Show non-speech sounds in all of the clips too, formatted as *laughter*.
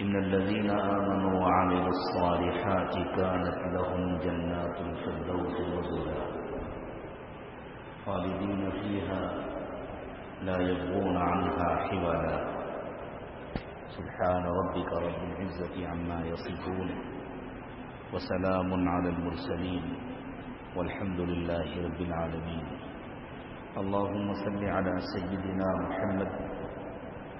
إن الذين آمنوا وعملوا الصالحات كانت لهم جنات الفردوس نزلا. خالدين فيها لا يبغون عنها حولا. سبحان ربك رب العزة عما يصفون. وسلام على المرسلين. والحمد لله رب العالمين. اللهم صل على سيدنا محمد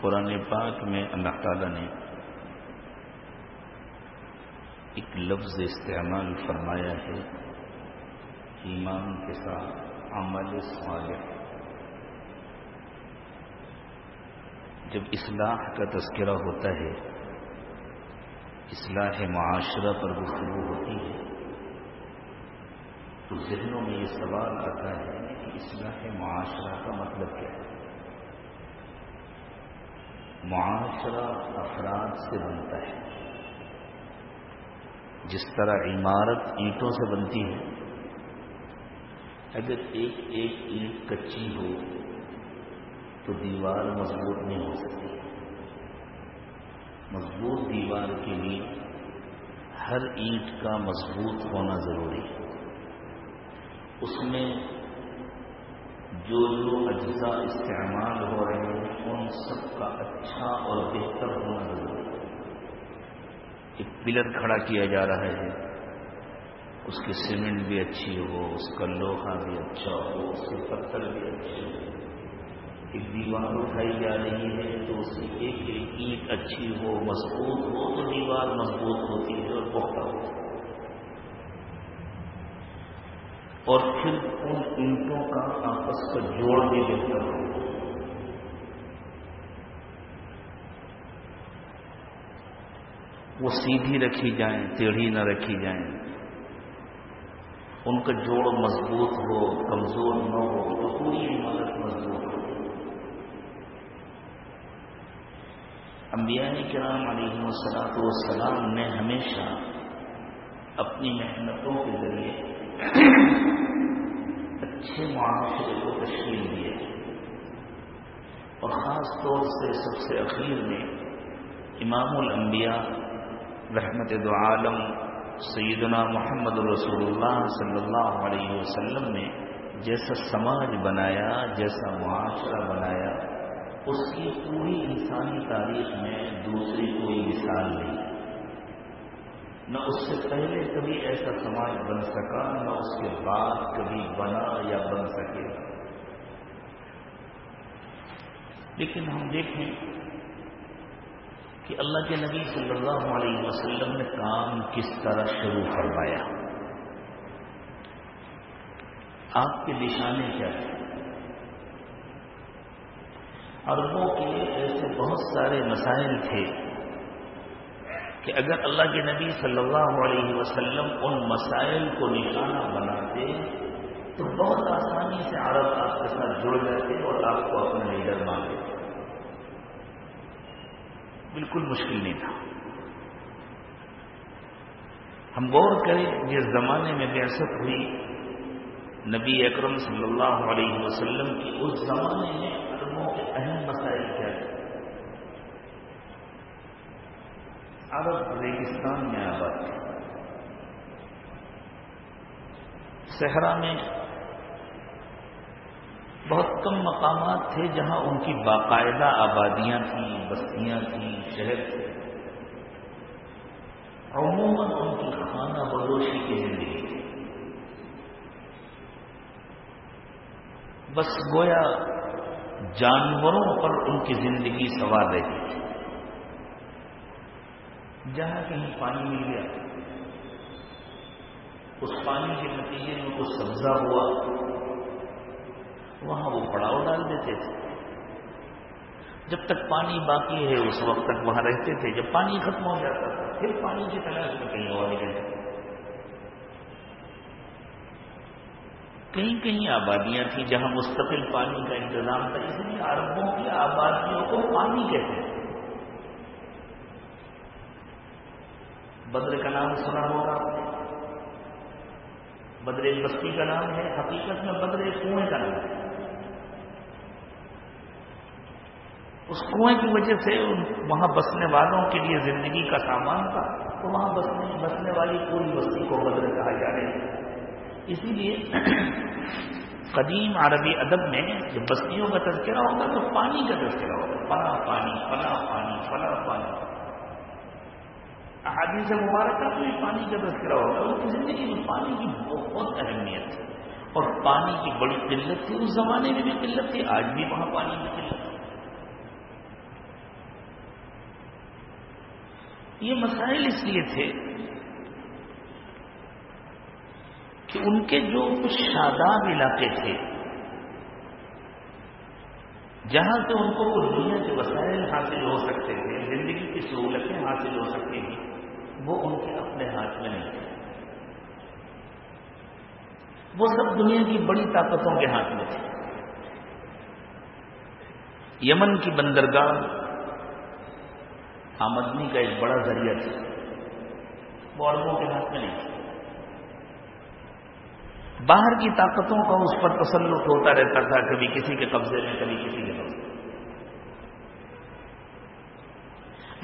قرآن پاک میں اللہ تعالی نے ایک لفظ استعمال فرمایا ہے ایمان کے ساتھ عمل صالح جب اصلاح کا تذکرہ ہوتا ہے، اصلاح معاشرہ پر گفتگو ہوتی ہے، تو ذہنوں میں یہ سوال آتا ہے کہ اصلاح معاشرہ کا مطلب کیا ہے؟ معاشرہ افراد سے بنتا ہے۔ جس طرح عمارت اینٹوں سے بنتی ہے، اگر ایک ایک اینٹ کچی ہو، تو دیوار مضبوط نہیں ہو سکتی۔ مضبوط دیوار کے لیے ہر اینٹ کا مضبوط ہونا ضروری ہے۔ اس میں جو جو اجزاء استعمال ہو رہے ہیں، ان سب کا اچھا اور بہتر ہونا ضروری ہے۔ ایک پلر کھڑا کیا جا رہا ہے، اس کی سیمنٹ بھی اچھی ہو، اس کا لوہا بھی اچھا ہو، اس کے پتھر بھی اچھے ہو ایک دیوار اٹھائی جا رہی ہے تو اس کی ایک ایک اینٹ اچھی ہو، مضبوط ہو، تو دیوار مضبوط ہوتی ہے اور پختہ ہوتی ہے۔ اور پھر ان اینٹوں کا آپس کا جوڑ بھی بہتر ہو وہ سیدھی رکھی جائیں، ٹیڑھی نہ رکھی جائیں۔ ان کا جوڑ مضبوط ہو، کمزور نہ ہو، تو پوری عمارت مضبوط ہو۔ انبیاء کرام علیہ السلاط والسلام نے ہمیشہ اپنی محنتوں کے ذریعے اچھے معاشرے کو تشکیل دیے اور خاص طور سے سب سے اخیر میں امام الانبیاء رحمت دو عالم سیدنا محمد رسول اللہ صلی اللہ علیہ وسلم نے جیسا سماج بنایا، جیسا معاشرہ بنایا، اس کی پوری انسانی تاریخ میں دوسری کوئی مثال نہیں۔ نہ اس سے پہلے کبھی ایسا سماج بن سکا، نہ اس کے بعد کبھی بنا یا بن سکے۔ لیکن ہم دیکھیں کہ اللہ کے نبی صلی اللہ علیہ وسلم نے کام کس طرح شروع کروایا آپ کے نشانے کیا تھے؟ عربوں کے ایسے بہت سارے مسائل تھے۔ کہ اگر اللہ کے نبی صلی اللہ علیہ وسلم ان مسائل کو نشانہ بناتے، تو بہت آسانی سے عرب آپ کے ساتھ جڑ جاتے اور آپ کو اپنا لیڈر مان لیتے بالکل مشکل نہیں تھا۔ ہم غور کریں جس زمانے میں بیاست ہوئی۔ نبی اکرم صلی اللہ علیہ وسلم کی اس زمانے میں عربوں کے اہم مسائل کیا تھے عرب ریگستان میں آباد تھے صحرا میں بہت کم مقامات تھے جہاں ان کی باقاعدہ آبادیاں تھیں، بستیاں تھیں، شہر تھے۔ عموماً ان کی خانہ بدوشی کی زندگی تھی بس گویا جانوروں پر ان کی زندگی سوار رہی تھی۔ جہاں کہیں پانی مل گیا، اس پانی کے نتیجے میں کچھ سبزہ ہوا، وہاں وہ پڑاؤ ڈال دیتے تھے۔ جب تک پانی باقی ہے، اس وقت تک وہاں رہتے تھے۔ جب پانی ختم ہو جاتا تھا، پھر پانی کی تلاش میں کہیں اور نکلتے کہیں کہیں آبادیاں تھیں جہاں مستقل پانی کا انتظام تھا، اس لیے اربوں کی آبادیوں کو پانی کہتے ہیں۔ بدر کا نام سنا ہوگا۔ بدر ایک بستی کا نام ہے، حقیقت میں بدر ایک کنویں کا نام ہے۔ اس کنویں کی وجہ سے وہاں بسنے والوں کے لیے زندگی کا سامان تھا، تو وہاں بسنے بسنے والی پوری بستی کو بدر کہا جا رہا ہے۔ اسی لیے *clears throat* قدیم عربی ادب میں جب بستیوں کا تذکرہ ہوگا تو پانی کا تذکرہ ہوگا۔ پنا پانی پنا پانی پنا پانی۔ احادیث مبارکہ میں پانی کا تذکرہ ہوگا ان کی زندگی میں پانی کی بہت اہمیت ہے۔ اور پانی کی بڑی قلت تھی، اس زمانے میں بھی قلت تھی، آج بھی وہاں پانی کی قلت ہے۔ یہ مسائل اس لیے تھے کہ ان کے جو کچھ شاداب علاقے تھے، جہاں سے ان کو دنیا کے وسائل حاصل ہو سکتے تھے، زندگی کی سہولتیں حاصل ہو سکتی تھیں وہ ان کے اپنے ہاتھ میں نہیں تھے۔ وہ سب دنیا کی بڑی طاقتوں کے ہاتھ میں تھے۔ یمن کی بندرگاہ آمدنی کا ایک بڑا ذریعہ تھا۔ وہ عربوں کے ہاتھ میں نہیں تھا باہر کی طاقتوں کا اس پر تسلط ہوتا رہتا تھا کبھی کسی کے قبضے میں، کبھی کسی کے قبضے میں۔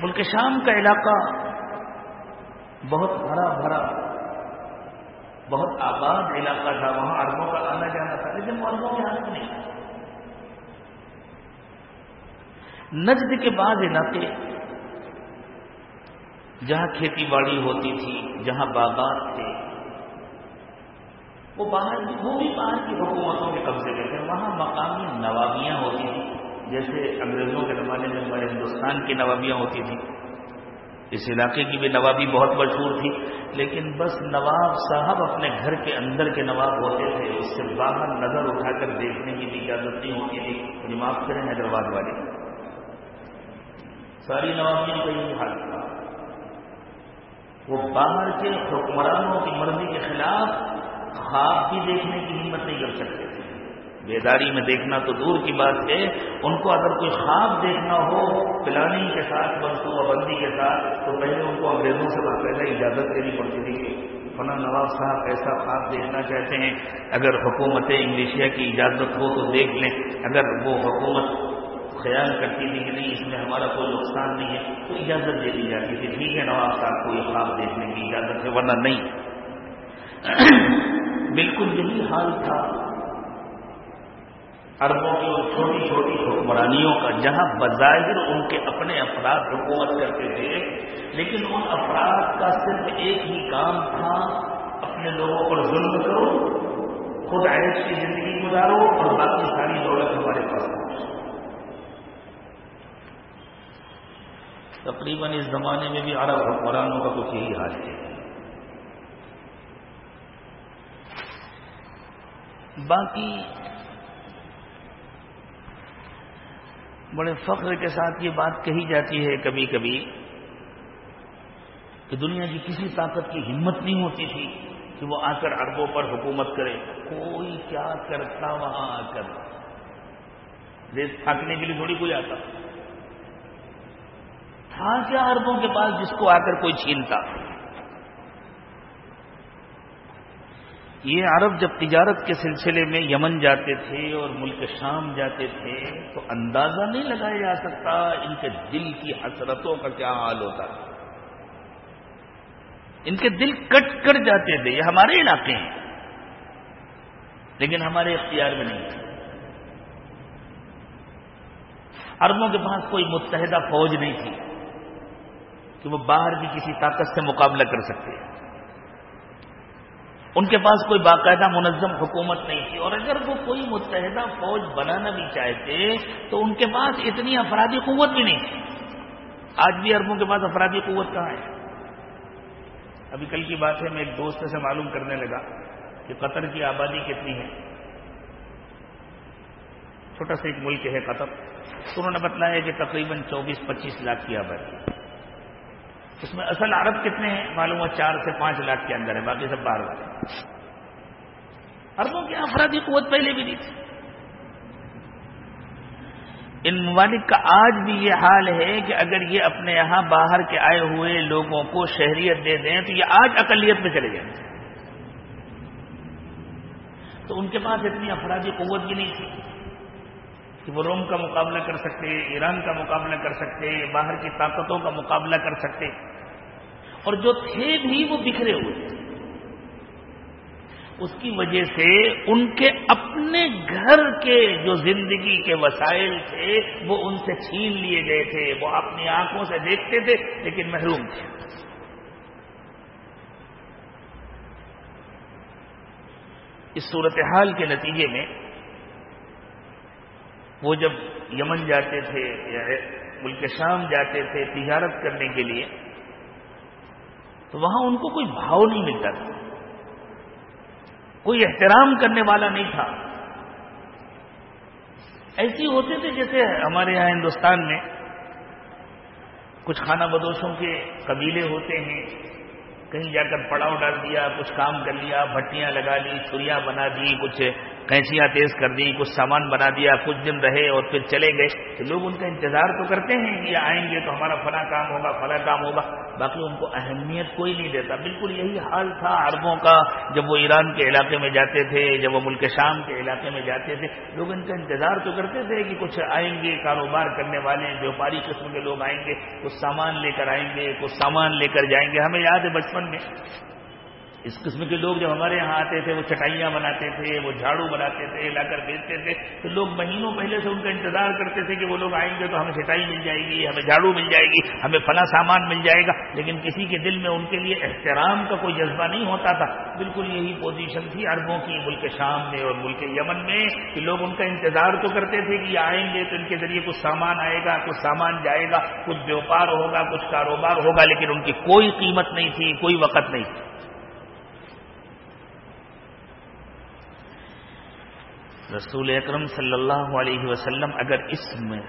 ملک شام کا علاقہ بہت ہرا بھرا، بہت آباد علاقہ تھا، وہاں اربوں کا آنا جانا تھا، لیکن وہ اربوں کے ہاتھ نہیں تھا۔ نجد کے بعد علاقے جہاں کھیتی باڑی ہوتی تھی، جہاں باغات تھے، وہ باہر، وہ بھی باہر کی حکومتوں کے قبضے میں تھے۔ وہاں مقامی نوابیاں ہوتی تھیں، جیسے انگریزوں کے زمانے میں ہمارے ہندوستان کی نوابیاں ہوتی تھیں۔ اس علاقے کی بھی نوابی بہت مشہور تھی، لیکن بس نواب صاحب اپنے گھر کے اندر کے نواب ہوتے تھے، اس سے باہر نظر اٹھا کر دیکھنے کی بھی اجازت نہیں ہوتی تھی۔ جو معاف کریں، حیدرآباد والے۔ ساری نوابیاں کا یہی حال تھا۔ وہ باہر کے حکمرانوں کی مرضی کے خلاف خواب بھی دیکھنے کی ہمت نہیں کر سکتے۔ تھے بیداری میں دیکھنا تو دور کی بات ہے، ان کو اگر کوئی خواب دیکھنا ہو پلاننگ کے ساتھ، منصوبہ بندی کے ساتھ، تو پہلے ان کو انگریزوں سے پہلے اجازت دینی پڑتی تھی کہ فنا نواز صاحب ایسا خواب دیکھنا چاہتے ہیں۔ اگر حکومت انگلیشیا کی اجازت ہو تو دیکھ لیں۔ اگر وہ حکومت خیال کرتی تھی کہ نہیں، اس میں ہمارا کوئی نقصان نہیں ہے، تو اجازت دے دی جاتی تھی۔ ٹھیک ہے نواب صاحب کو یہ خواب دیکھنے کی اجازت ہے، ورنہ نہیں۔ *clears throat* بالکل یہی حال تھا۔ اربوں کی چھوٹی چھوٹی حکمرانیوں کا، جہاں بظاہر ان کے اپنے افراد حکومت کرتے تھے، لیکن ان افراد کا صرف ایک ہی کام تھا، اپنے لوگوں پر ظلم کرو، خود عیش کی زندگی گزارو اور باقی ساری دولت ہمارے پاس تقریباً اس زمانے میں بھی عرب حکمرانوں کا کچھ یہی حال ہے۔ باقی بڑے فخر کے ساتھ یہ بات کہی جاتی ہے کبھی کبھی کہ دنیا کی کسی طاقت کی ہمت نہیں ہوتی تھی کہ وہ آ کر اربوں پر حکومت کرے۔ کوئی کیا کرتا وہاں آ کر؟ دیش تھاکنے کے لیے تھوڑی کوئی آتا۔ تھا کیا اربوں کے پاس جس کو آ کر کوئی چھینتا؟ یہ عرب جب تجارت کے سلسلے میں یمن جاتے تھے اور ملک شام جاتے تھے تو اندازہ نہیں لگایا جا سکتا ان کے دل کی حسرتوں کا کیا حال ہوتا ان کے دل کٹ کر جاتے تھے، یہ ہمارے علاقے ہیں۔ لیکن ہمارے اختیار میں نہیں تھے۔ عربوں کے پاس کوئی متحدہ فوج نہیں تھی کہ وہ باہر کی کسی طاقت سے مقابلہ کر سکتے۔ ہیں ان کے پاس کوئی باقاعدہ منظم حکومت نہیں تھی۔ اور اگر وہ کوئی متحدہ فوج بنانا بھی چاہتے تو ان کے پاس اتنی افرادی قوت بھی نہیں تھی۔ آج بھی اربوں کے پاس افرادی قوت کہاں ہے؟ ابھی کل کی بات ہے، میں ایک دوست سے معلوم کرنے لگا کہ قطر کی آبادی کتنی ہے۔ چھوٹا سا ایک ملک ہے قطر۔ تو انہوں نے بتلایا کہ تقریباً چوبیس پچیس لاکھ کی آبادی اس میں اصل عرب کتنے ہیں؟ معلوم ہوا چار سے پانچ لاکھ کے اندر ہے، باقی سب باہر والے اربوں کی افرادی قوت پہلے بھی نہیں تھی۔ ان ممالک کا آج بھی یہ حال ہے کہ اگر یہ اپنے یہاں باہر کے آئے ہوئے لوگوں کو شہریت دے دیں تو یہ آج اقلیت میں چلے جائیں۔ تو ان کے پاس اتنی افرادی قوت بھی نہیں تھی۔ کہ وہ روم کا مقابلہ کر سکتے، ایران کا مقابلہ کر سکتے، باہر کی طاقتوں کا مقابلہ کر سکتے۔ اور جو تھے بھی وہ بکھرے ہوئے۔ اس کی وجہ سے ان کے اپنے گھر کے جو زندگی کے وسائل تھے، وہ ان سے چھین لیے گئے تھے۔ وہ اپنی آنکھوں سے دیکھتے تھے، لیکن محروم تھے۔ اس صورتحال کے نتیجے میں وہ جب یمن جاتے تھے، یا ملک شام جاتے تھے تجارت کرنے کے لیے، تو وہاں ان کو کوئی بھاؤ نہیں ملتا تھا۔ کوئی احترام کرنے والا نہیں تھا۔ ایسی ہوتے تھے جیسے ہمارے یہاں ہندوستان میں کچھ کھانا بدوشوں کے قبیلے ہوتے ہیں۔ کہیں جا کر پڑاؤ ڈال دیا، کچھ کام کر لیا، بھٹیاں لگا لی چھریاں بنا دی، کچھ کینچیاں تیز کر دی کچھ سامان بنا دیا، کچھ دن رہے اور پھر چلے گئے۔ تو لوگ ان کا انتظار تو کرتے ہیں کہ آئیں گے تو ہمارا فلاں کام ہوگا، فلاں کام ہوگا۔ باقی ان کو اہمیت کوئی نہیں دیتا۔ بالکل یہی حال تھا عربوں کا، جب وہ ایران کے علاقے میں جاتے تھے، جب وہ ملک شام کے علاقے میں جاتے تھے۔ لوگ ان کا انتظار تو کرتے تھے کہ کچھ آئیں گے، کاروبار کرنے والے ویوپاری قسم کے لوگ آئیں گے، کچھ سامان لے کر آئیں گے، کچھ سامان لے کر جائیں گے۔ ہمیں یاد ہے بچپن میں اس قسم کے لوگ جب ہمارے یہاں آتے تھے، وہ چٹائیاں بناتے تھے، وہ جھاڑو بناتے تھے، لا کر بیچتے تھے، تو لوگ مہینوں پہلے سے ان کا انتظار کرتے تھے کہ وہ لوگ آئیں گے تو ہمیں چٹائی مل جائے گی، ہمیں جھاڑو مل جائے گی، ہمیں فلاں سامان مل جائے گا۔ لیکن کسی کے دل میں ان کے لیے احترام کا کوئی جذبہ نہیں ہوتا تھا۔ بالکل یہی پوزیشن تھی عربوں کی، ملک شام میں اور ملک یمن میں، کہ لوگ ان کا انتظار تو کرتے تھے کہ آئیں گے تو ان کے ذریعے کچھ سامان آئے گا، کچھ سامان جائے گا، کچھ ویوپار ہوگا، کچھ کاروبار ہوگا، لیکن ان کی کوئی قیمت نہیں تھی، کوئی وقت نہیں۔ رسول اکرم صلی اللہ علیہ وسلم اگر اس میں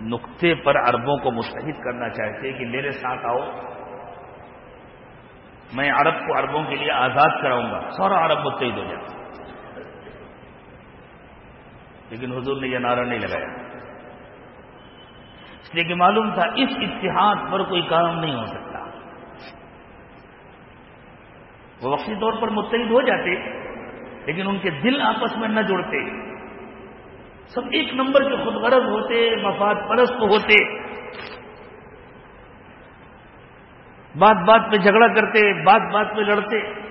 نقطے پر عربوں کو مستحد کرنا چاہتے کہ میرے ساتھ آؤ، میں عرب کو عربوں کے لیے آزاد کراؤں گا۔ سورا عرب متحد ہو جائے۔ لیکن حضور نے یہ نعرہ نہیں لگایا۔ اس لیے کہ معلوم تھا اس اتحاد پر کوئی کام نہیں ہو سکتا۔ وہ وقتی طور پر متحد ہو جاتے۔ لیکن ان کے دل آپس میں نہ جڑتے۔ سب ایک نمبر کے خود غرض ہوتے، مفاد پرست ہوتے۔ بات بات پہ جھگڑا کرتے، بات بات پہ لڑتے۔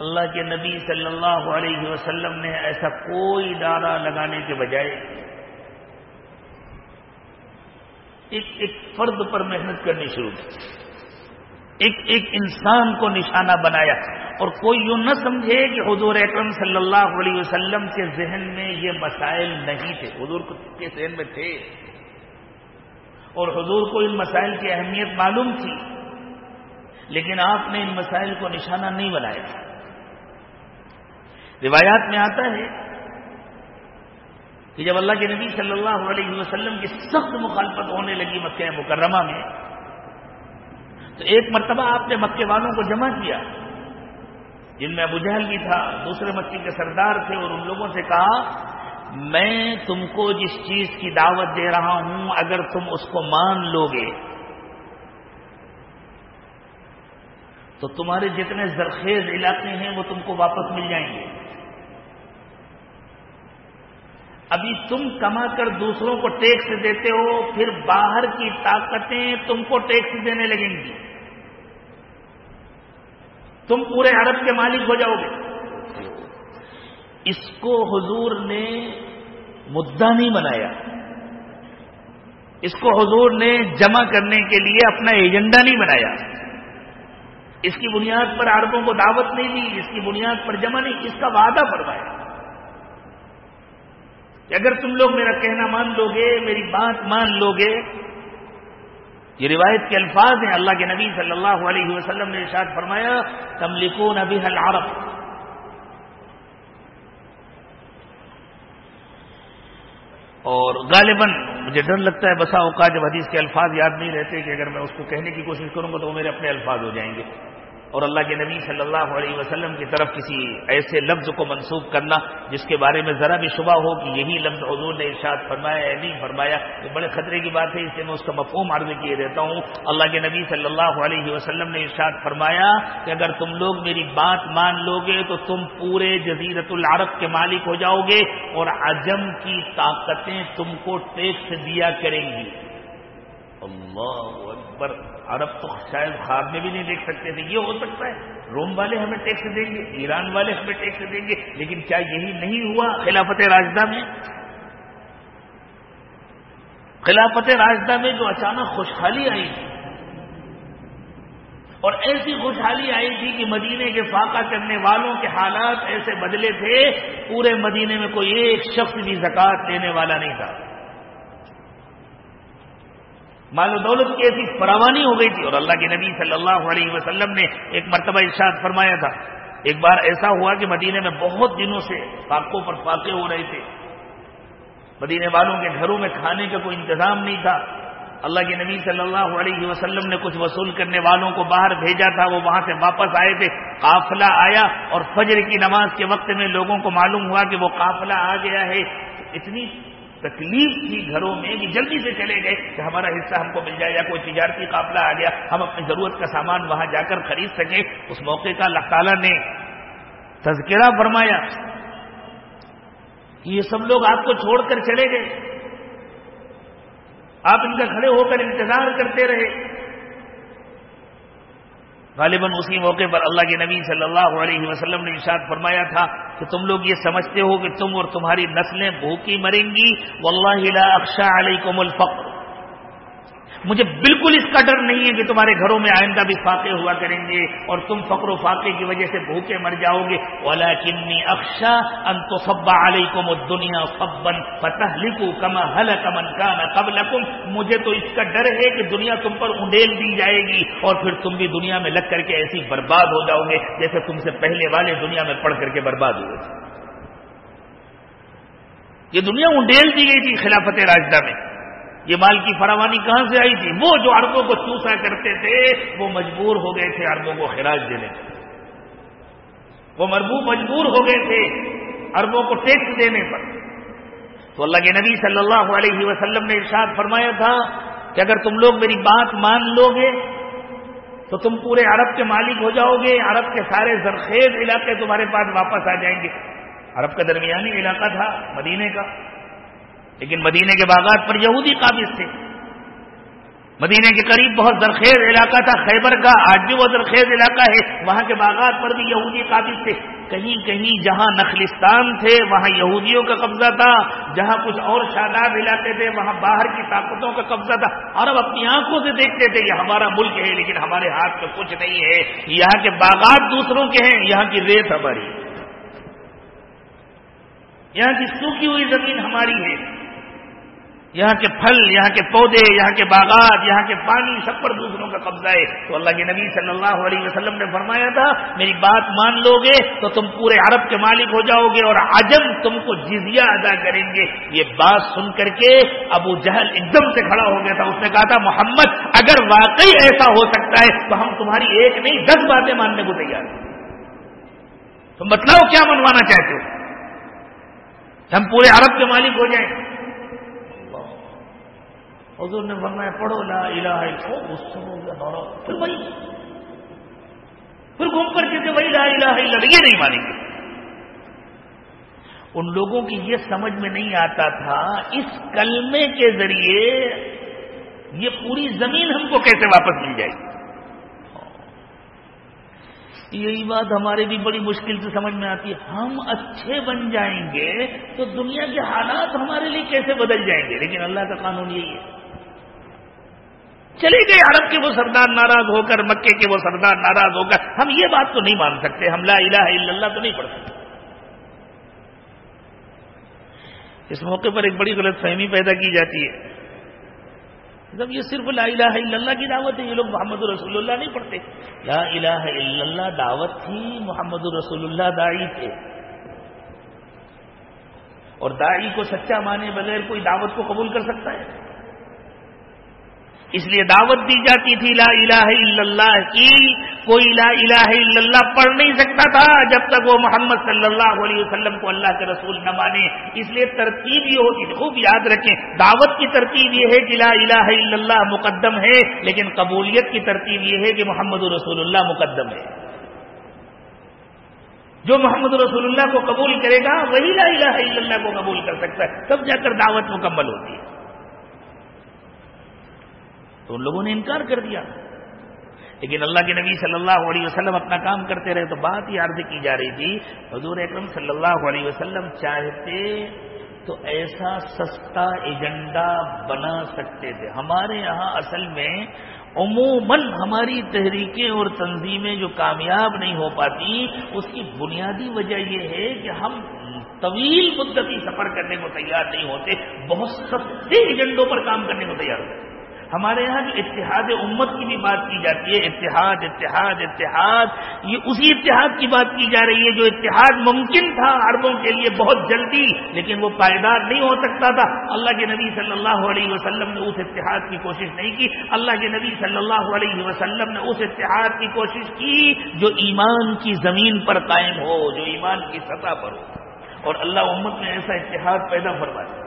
اللہ کے نبی صلی اللہ علیہ وسلم نے ایسا کوئی دارہ لگانے کے بجائے ایک ایک فرد پر محنت کرنی شروع کی۔ ایک ایک انسان کو نشانہ بنایا۔ اور کوئی یوں نہ سمجھے کہ حضور اکرم صلی اللہ علیہ وسلم کے ذہن میں یہ مسائل نہیں تھے۔ حضور کے ذہن میں تھے؟ اور حضور کو ان مسائل کی اہمیت معلوم تھی، لیکن آپ نے ان مسائل کو نشانہ نہیں بنایا۔ تھا روایات میں آتا ہے کہ جب اللہ کے نبی صلی اللہ علیہ وسلم کی سخت مخالفت ہونے لگی مکہ مکرمہ میں، تو ایک مرتبہ آپ نے مکے والوں کو جمع کیا۔ جن میں ابو جہل بھی تھا، دوسرے مکی کے سردار تھے اور ان لوگوں سے کہا، میں تم کو جس چیز کی دعوت دے رہا ہوں، اگر تم اس کو مان لو گے تو تمہارے جتنے زرخیز علاقے ہیں، وہ تم کو واپس مل جائیں گے۔ ابھی تم کما کر دوسروں کو ٹیکس دیتے ہو، پھر باہر کی طاقتیں تم کو ٹیکس دینے لگیں گی۔ تم پورے عرب کے مالک ہو جاؤ گے۔ اس کو حضور نے مدعا نہیں بنایا اس کو حضور نے جمع کرنے کے لیے اپنا ایجنڈا نہیں بنایا۔ اس کی بنیاد پر عربوں کو دعوت نہیں دی، اس کی بنیاد پر جمع نہیں، اس کا وعدہ فرمایا۔ کہ اگر تم لوگ میرا کہنا مان لو گے میری بات مان لو گے یہ روایت کے الفاظ ہیں۔ اللہ کے نبی صلی اللہ علیہ وسلم نے ارشاد فرمایا تم لکھو نبی العرب. اور غالباً مجھے ڈر لگتا ہے، بسا اوقات جب حدیث کے الفاظ یاد نہیں رہتے کہ اگر میں اس کو کہنے کی کوشش کروں گا تو وہ میرے اپنے الفاظ ہو جائیں گے۔ اور اللہ کے نبی صلی اللہ علیہ وسلم کی طرف کسی ایسے لفظ کو منسوخ کرنا جس کے بارے میں ذرا بھی شبہ ہو کہ یہی لفظ حضور نے ارشاد فرمایا یا نہیں فرمایا، یہ بڑے خطرے کی بات ہے، اس لیے میں اس کا مفہوم عرض کیے دیتا ہوں۔ اللہ کے نبی صلی اللہ علیہ وسلم نے ارشاد فرمایا کہ اگر تم لوگ میری بات مان لو گے تو تم پورے جزیرت العرب کے مالک ہو جاؤ گے اور عجم کی طاقتیں تم کو ٹیکس دیا کریں گی۔ اللہ اکبر۔ عرب تو شاید خواب میں بھی نہیں دیکھ سکتے تھے۔ یہ ہو سکتا ہے۔ روم والے ہمیں ٹیکس دیں گے، ایران والے ہمیں ٹیکس دیں گے، لیکن کیا یہی نہیں ہوا خلافت راجدہ میں؟ خلافت راجدہ میں جو اچانک خوشحالی آئی تھی۔ اور ایسی خوشحالی آئی تھی کہ مدینے کے فاقہ کرنے والوں کے حالات ایسے بدلے تھے، پورے مدینے میں کوئی ایک شخص بھی زکات دینے والا نہیں تھا۔ مال و دولت کی ایسی فراوانی ہو گئی تھی اور اللہ کے نبی صلی اللہ علیہ وسلم نے ایک مرتبہ ارشاد فرمایا تھا۔ ایک بار ایسا ہوا کہ مدینے میں بہت دنوں سے فاقوں پر فاقے ہو رہے تھے۔ مدینے والوں کے گھروں میں کھانے کا کوئی انتظام نہیں تھا۔ اللہ کے نبی صلی اللہ علیہ وسلم نے کچھ وصول کرنے والوں کو باہر بھیجا تھا۔ وہ وہاں سے واپس آئے تھے۔ قافلہ آیا اور فجر کی نماز کے وقت میں لوگوں کو معلوم ہوا کہ وہ قافلہ آ گیا ہے۔ اتنی تکلیف تھی گھروں میں کہ جلدی سے چلے گئے کہ ہمارا حصہ ہم کو مل جائے یا کوئی تجارتی قافلہ آ گیا، ہم اپنی ضرورت کا سامان وہاں جا کر خرید سکیں۔ اس موقع کا اللہ تعالیٰ نے تذکرہ فرمایا کہ یہ سب لوگ آپ کو چھوڑ کر چلے گئے۔ آپ ان کا کھڑے ہو کر انتظار کرتے رہے۔ غالباً اسی موقع پر اللہ کے نبی صلی اللہ علیہ وسلم نے ارشاد فرمایا تھا کہ تم لوگ یہ سمجھتے ہو کہ تم اور تمہاری نسلیں بھوکی مریں گی، واللہ لا اخشا علیکم الفقر۔ مجھے بالکل اس کا ڈر نہیں ہے کہ تمہارے گھروں میں آئندہ بھی فاقے ہوا کریں گے اور تم فقر و فاقے کی وجہ سے بھوکے مر جاؤ گے۔ اولا کنی اکشا ان تو سبا علی کو دنیا سبن فتح لکھو کما حل کمن قبل مجھے تو اس کا ڈر ہے کہ دنیا تم پر انڈیل دی جائے گی اور پھر تم بھی دنیا میں لگ کر کے ایسی برباد ہو جاؤ گے جیسے تم سے پہلے والے دنیا میں پڑھ کر کے برباد ہوئے تھے۔ یہ دنیا انڈیل دی گئی تھی خلافت راجدہ میں۔ یہ مال کی فراوانی کہاں سے آئی تھی؟ وہ جو اربوں کو چوسا کرتے تھے، وہ مجبور ہو گئے تھے اربوں کو خراج دینے سے وہ مربو مجبور ہو گئے تھے اربوں کو ٹیکس دینے پر۔ تو اللہ کے نبی صلی اللہ علیہ وسلم نے ارشاد فرمایا تھا کہ اگر تم لوگ میری بات مان لو گے تو تم پورے عرب کے مالک ہو جاؤ گے، عرب کے سارے زرخیز علاقے تمہارے پاس واپس آ جائیں گے۔ عرب کا درمیانی علاقہ تھا، مدینے کا۔ لیکن مدینے کے باغات پر یہودی قابض تھے۔ مدینے کے قریب بہت زرخیز علاقہ تھا، خیبر کا آج بھی وہ زرخیز علاقہ ہے۔ وہاں کے باغات پر بھی یہودی قابض تھے۔ کہیں کہیں جہاں نخلستان تھے، وہاں یہودیوں کا قبضہ تھا۔ جہاں کچھ اور شاداب علاقے تھے، وہاں باہر کی طاقتوں کا قبضہ تھا۔ اور اب اپنی آنکھوں سے دیکھتے تھے یہ ہمارا ملک ہے، لیکن ہمارے ہاتھ میں کچھ نہیں ہے۔ یہاں کے باغات دوسروں کے ہیں، یہاں کی ریت ہماری یہاں کی سوکھی ہوئی زمین ہماری ہے۔ یہاں کے پھل، یہاں کے پودے، یہاں کے باغات، یہاں کے پانی، سب پر دوسروں کا قبضہ ہے۔ تو اللہ کے نبی صلی اللہ علیہ وسلم نے فرمایا تھا، میری بات مان لو گے تو تم پورے عرب کے مالک ہو جاؤ گے اور عجم تم کو جزیہ ادا کریں گے۔ یہ بات سن کر کے ابو جہل ایک دم سے کھڑا ہو گیا تھا۔ اس نے کہا تھا، محمد، اگر واقعی ایسا ہو سکتا ہے تو ہم تمہاری ایک نہیں، دس باتیں ماننے کو تیار ہیں۔ تم بتلاؤ کیا منوانا چاہتے ہو؟ ہم پورے عرب کے مالک ہو جائیں۔ حضور نے فرمایا، پڑھو، لا الہ الا غصہ ہو گیا دورہ. پھر وہی۔ پھر گھوم کر کے وہی لا الہ الا یہ نہیں مانیں گے۔ ان لوگوں کی یہ سمجھ میں نہیں آتا تھا، اس کلمے کے ذریعے یہ پوری زمین ہم کو کیسے واپس مل جائے گی؟ یہی بات ہمارے بھی بڑی مشکل سے سمجھ میں آتی ہے۔ ہم اچھے بن جائیں گے تو دنیا کے حالات ہمارے لیے کیسے بدل جائیں گے؟ لیکن اللہ کا قانون یہی ہے۔ چلے گئے عرب کے وہ سردار ناراض ہو کر، مکے کے وہ سردار ناراض ہو کر۔ ہم یہ بات تو نہیں مان سکتے۔ ہم لا الہ الا اللہ تو نہیں پڑھ سکتے۔ اس موقع پر ایک بڑی غلط فہمی پیدا کی جاتی ہے۔ جب یہ صرف لا الہ الا اللہ کی دعوت ہے، یہ لوگ محمد رسول اللہ نہیں پڑھتے۔ لا الہ الا اللہ دعوت تھی، محمد رسول اللہ دائی تھے۔ اور دائی کو سچا مانے بغیر کوئی دعوت کو قبول کر سکتا ہے؟ اس لیے دعوت دی جاتی تھی لا الہ الا اللہ کی، کوئی لا الہ الا اللہ پڑھ نہیں سکتا تھا، جب تک وہ محمد صلی اللہ علیہ وسلم کو اللہ کے رسول نہ مانے۔ اس لیے ترتیب یہ ہوتی، خوب یاد رکھیں، دعوت کی ترتیب یہ ہے کہ لا الہ الا اللہ مقدم ہے، لیکن قبولیت کی ترتیب یہ ہے کہ محمد رسول اللہ مقدم ہے۔ جو محمد رسول اللہ کو قبول کرے گا، وہی لا الہ الا اللہ کو قبول کر سکتا ہے۔ تب جا کر دعوت مکمل ہوتی ہے۔ تو ان لوگوں نے انکار کر دیا۔ لیکن اللہ کے نبی صلی اللہ علیہ وسلم اپنا کام کرتے رہے تو بات ہی عرض کی جا رہی تھی، حضور اکرم صلی اللہ علیہ وسلم چاہتے تو ایسا سستا ایجنڈا بنا سکتے تھے۔ ہمارے یہاں اصل میں عموماً ہماری تحریکیں اور تنظیمیں جو کامیاب نہیں ہو پاتی، اس کی بنیادی وجہ یہ ہے کہ ہم طویل مدتی سفر کرنے کو تیار نہیں ہوتے، بہت سستے ایجنڈوں پر کام کرنے کو تیار ہوتے۔ ہمارے یہاں جو اتحاد امت کی بھی بات کی جاتی ہے، اتحاد اتحاد اتحاد، یہ اسی اتحاد کی بات کی جا رہی ہے جو اتحاد ممکن تھا عربوں کے لیے بہت جلدی، لیکن وہ پائیدار نہیں ہو سکتا تھا۔ اللہ کے نبی صلی اللہ علیہ وسلم نے اس اتحاد کی کوشش نہیں کی۔ اللہ کے نبی صلی اللہ علیہ وسلم نے اس اتحاد کی کوشش کی جو ایمان کی زمین پر قائم ہو، جو ایمان کی سطح پر ہو۔ اور اللہ امت میں ایسا اتحاد پیدا فرمایا۔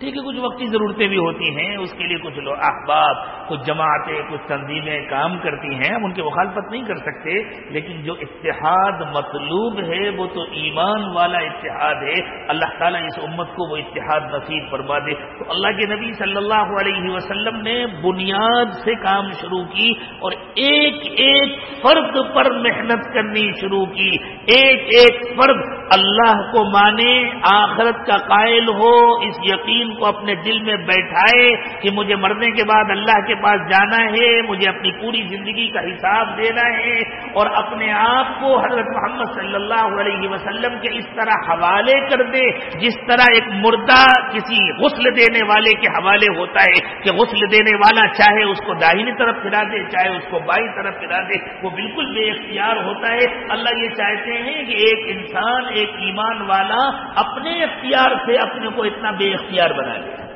ٹھیک ہے، کچھ وقتی ضرورتیں بھی ہوتی ہیں، اس کے لیے کچھ لوگ احباب کچھ جماعتیں، کچھ تنظیمیں کام کرتی ہیں، ہم ان کی مخالفت نہیں کر سکتے، لیکن جو اتحاد مطلوب ہے، وہ تو ایمان والا اتحاد ہے۔ اللہ تعالیٰ اس امت کو وہ اتحاد نصیب فرما دے۔ تو اللہ کے نبی صلی اللہ علیہ وسلم نے بنیاد سے کام شروع کی اور ایک ایک فرد پر محنت کرنی شروع کی۔ ایک ایک فرد اللہ کو مانے، آخرت کا قائل ہو، اس یقین کو اپنے دل میں بیٹھائے کہ مجھے مرنے کے بعد اللہ کے پاس جانا ہے، مجھے اپنی پوری زندگی کا حساب دینا ہے اور اپنے آپ کو حضرت محمد صلی اللہ علیہ وسلم کے اس طرح حوالے کر دے جس طرح ایک مردہ کسی غسل دینے والے کے حوالے ہوتا ہے کہ غسل دینے والا چاہے اس کو داہنی طرف پھرا دے، چاہے اس کو بائیں طرف پھرا دے، وہ بالکل بے اختیار ہوتا ہے۔ اللہ یہ چاہتے ہیں کہ ایک انسان، ایک ایمان والا اپنے اختیار سے اپنے کو اتنا بے اختیار بنا لیا۔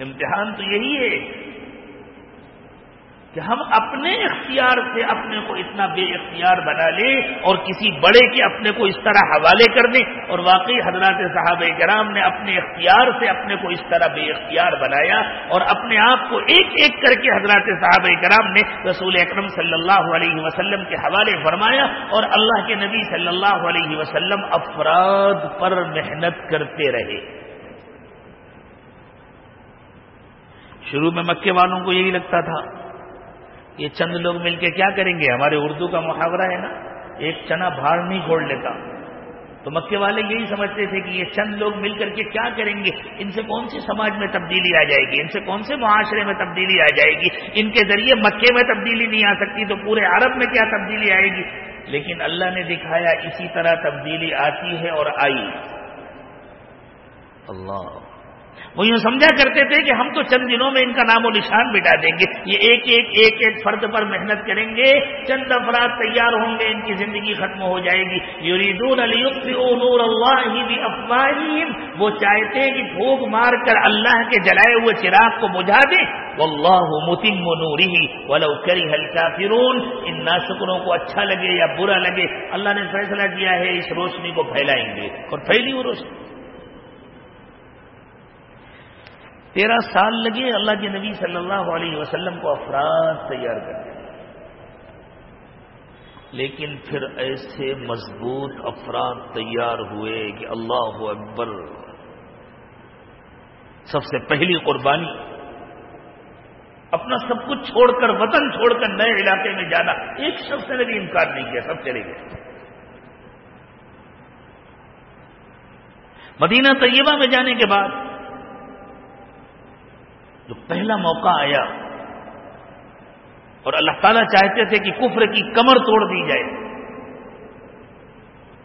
امتحان تو یہی ہے کہ ہم اپنے اختیار سے اپنے کو اتنا بے اختیار بنا لیں اور کسی بڑے کے اپنے کو اس طرح حوالے کر دیں۔ اور واقعی حضرات صحابہ کرام نے اپنے اختیار سے اپنے کو اس طرح بے اختیار بنایا اور اپنے آپ کو ایک ایک کر کے حضرات صحابہ کرام نے رسول اکرم صلی اللہ علیہ وسلم کے حوالے فرمایا اور اللہ کے نبی صلی اللہ علیہ وسلم افراد پر محنت کرتے رہے۔ شروع میں مکے والوں کو یہی لگتا تھا، یہ چند لوگ مل کے کیا کریں گے؟ ہمارے اردو کا محاورہ ہے نا، ایک چنا بھاڑ نہیں گھوڑ لیتا۔ تو مکے والے یہی سمجھتے تھے کہ یہ چند لوگ مل کر کے کیا کریں گے؟ ان سے کون سی سماج میں تبدیلی آ جائے گی؟ ان سے کون سے معاشرے میں تبدیلی آ جائے گی؟ ان کے ذریعے مکے میں تبدیلی نہیں آ سکتی تو پورے عرب میں کیا تبدیلی آئے گی؟ لیکن اللہ نے دکھایا اسی طرح تبدیلی آتی ہے اور آئی۔ اللہ۔ وہ یوں سمجھا کرتے تھے کہ ہم تو چند دنوں میں ان کا نام و نشان مٹا دیں گے۔ یہ ایک ایک ایک ایک فرد پر محنت کریں گے۔ چند افراد تیار ہوں گے، ان کی زندگی ختم ہو جائے گی۔ یوریدون نور اللہ بھی افواہیم وہ چاہتے ہیں کہ پھوک مار کر اللہ کے جلائے ہوئے چراغ کو بجھا دے واللہ متم نوری ولو کری ہلکا فرون ان ناشکروں کو اچھا لگے یا برا لگے، اللہ نے فیصلہ کیا ہے، اس روشنی کو پھیلائیں گے۔ اور پھیلی وہ روشنی۔ تیرہ سال لگے اللہ کے نبی صلی اللہ علیہ وسلم کو افراد تیار کرنے لیکن پھر ایسے مضبوط افراد تیار ہوئے کہ اللہ اکبر۔ سب سے پہلی قربانی۔ اپنا سب کچھ چھوڑ کر، وطن چھوڑ کر نئے علاقے میں جانا۔ ایک شخص نے بھی انکار نہیں کیا، سب چلے گئے۔ مدینہ طیبہ میں جانے کے بعد جو پہلا موقع آیا اور اللہ تعالیٰ چاہتے تھے کہ کفر کی کمر توڑ دی جائے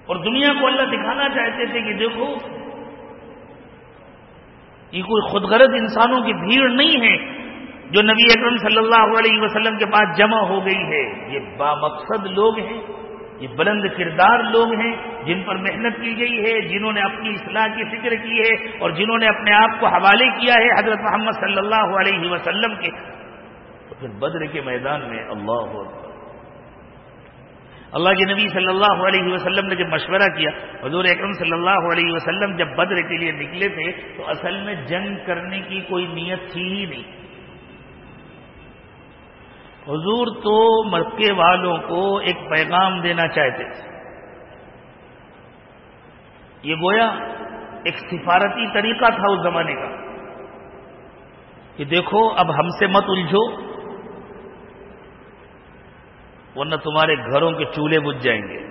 اور دنیا کو اللہ دکھانا چاہتے تھے کہ دیکھو، یہ کوئی خود غرض انسانوں کی بھیڑ نہیں ہے جو نبی اکرم صلی اللہ علیہ وسلم کے پاس جمع ہو گئی ہے۔ یہ با مقصد لوگ ہیں۔ یہ بلند کردار لوگ ہیں جن پر محنت کی گئی ہے، جنہوں نے اپنی اصلاح کی فکر کی ہے اور جنہوں نے اپنے آپ کو حوالے کیا ہے حضرت محمد صلی اللہ علیہ وسلم کے۔ تو پھر بدر کے میدان میں اللہ اللہ کے نبی صلی اللہ علیہ وسلم نے جب مشورہ کیا، حضور اکرم صلی اللہ علیہ وسلم جب بدر کے لیے نکلے تھے، تو اصل میں جنگ کرنے کی کوئی نیت تھی ہی نہیں۔ حضور تو مکے والوں کو ایک پیغام دینا چاہتے تھے۔ یہ گویا ایک سفارتی طریقہ تھا اس زمانے کا کہ دیکھو، اب ہم سے مت الجھو، ورنہ تمہارے گھروں کے چولہے بجھ جائیں گے۔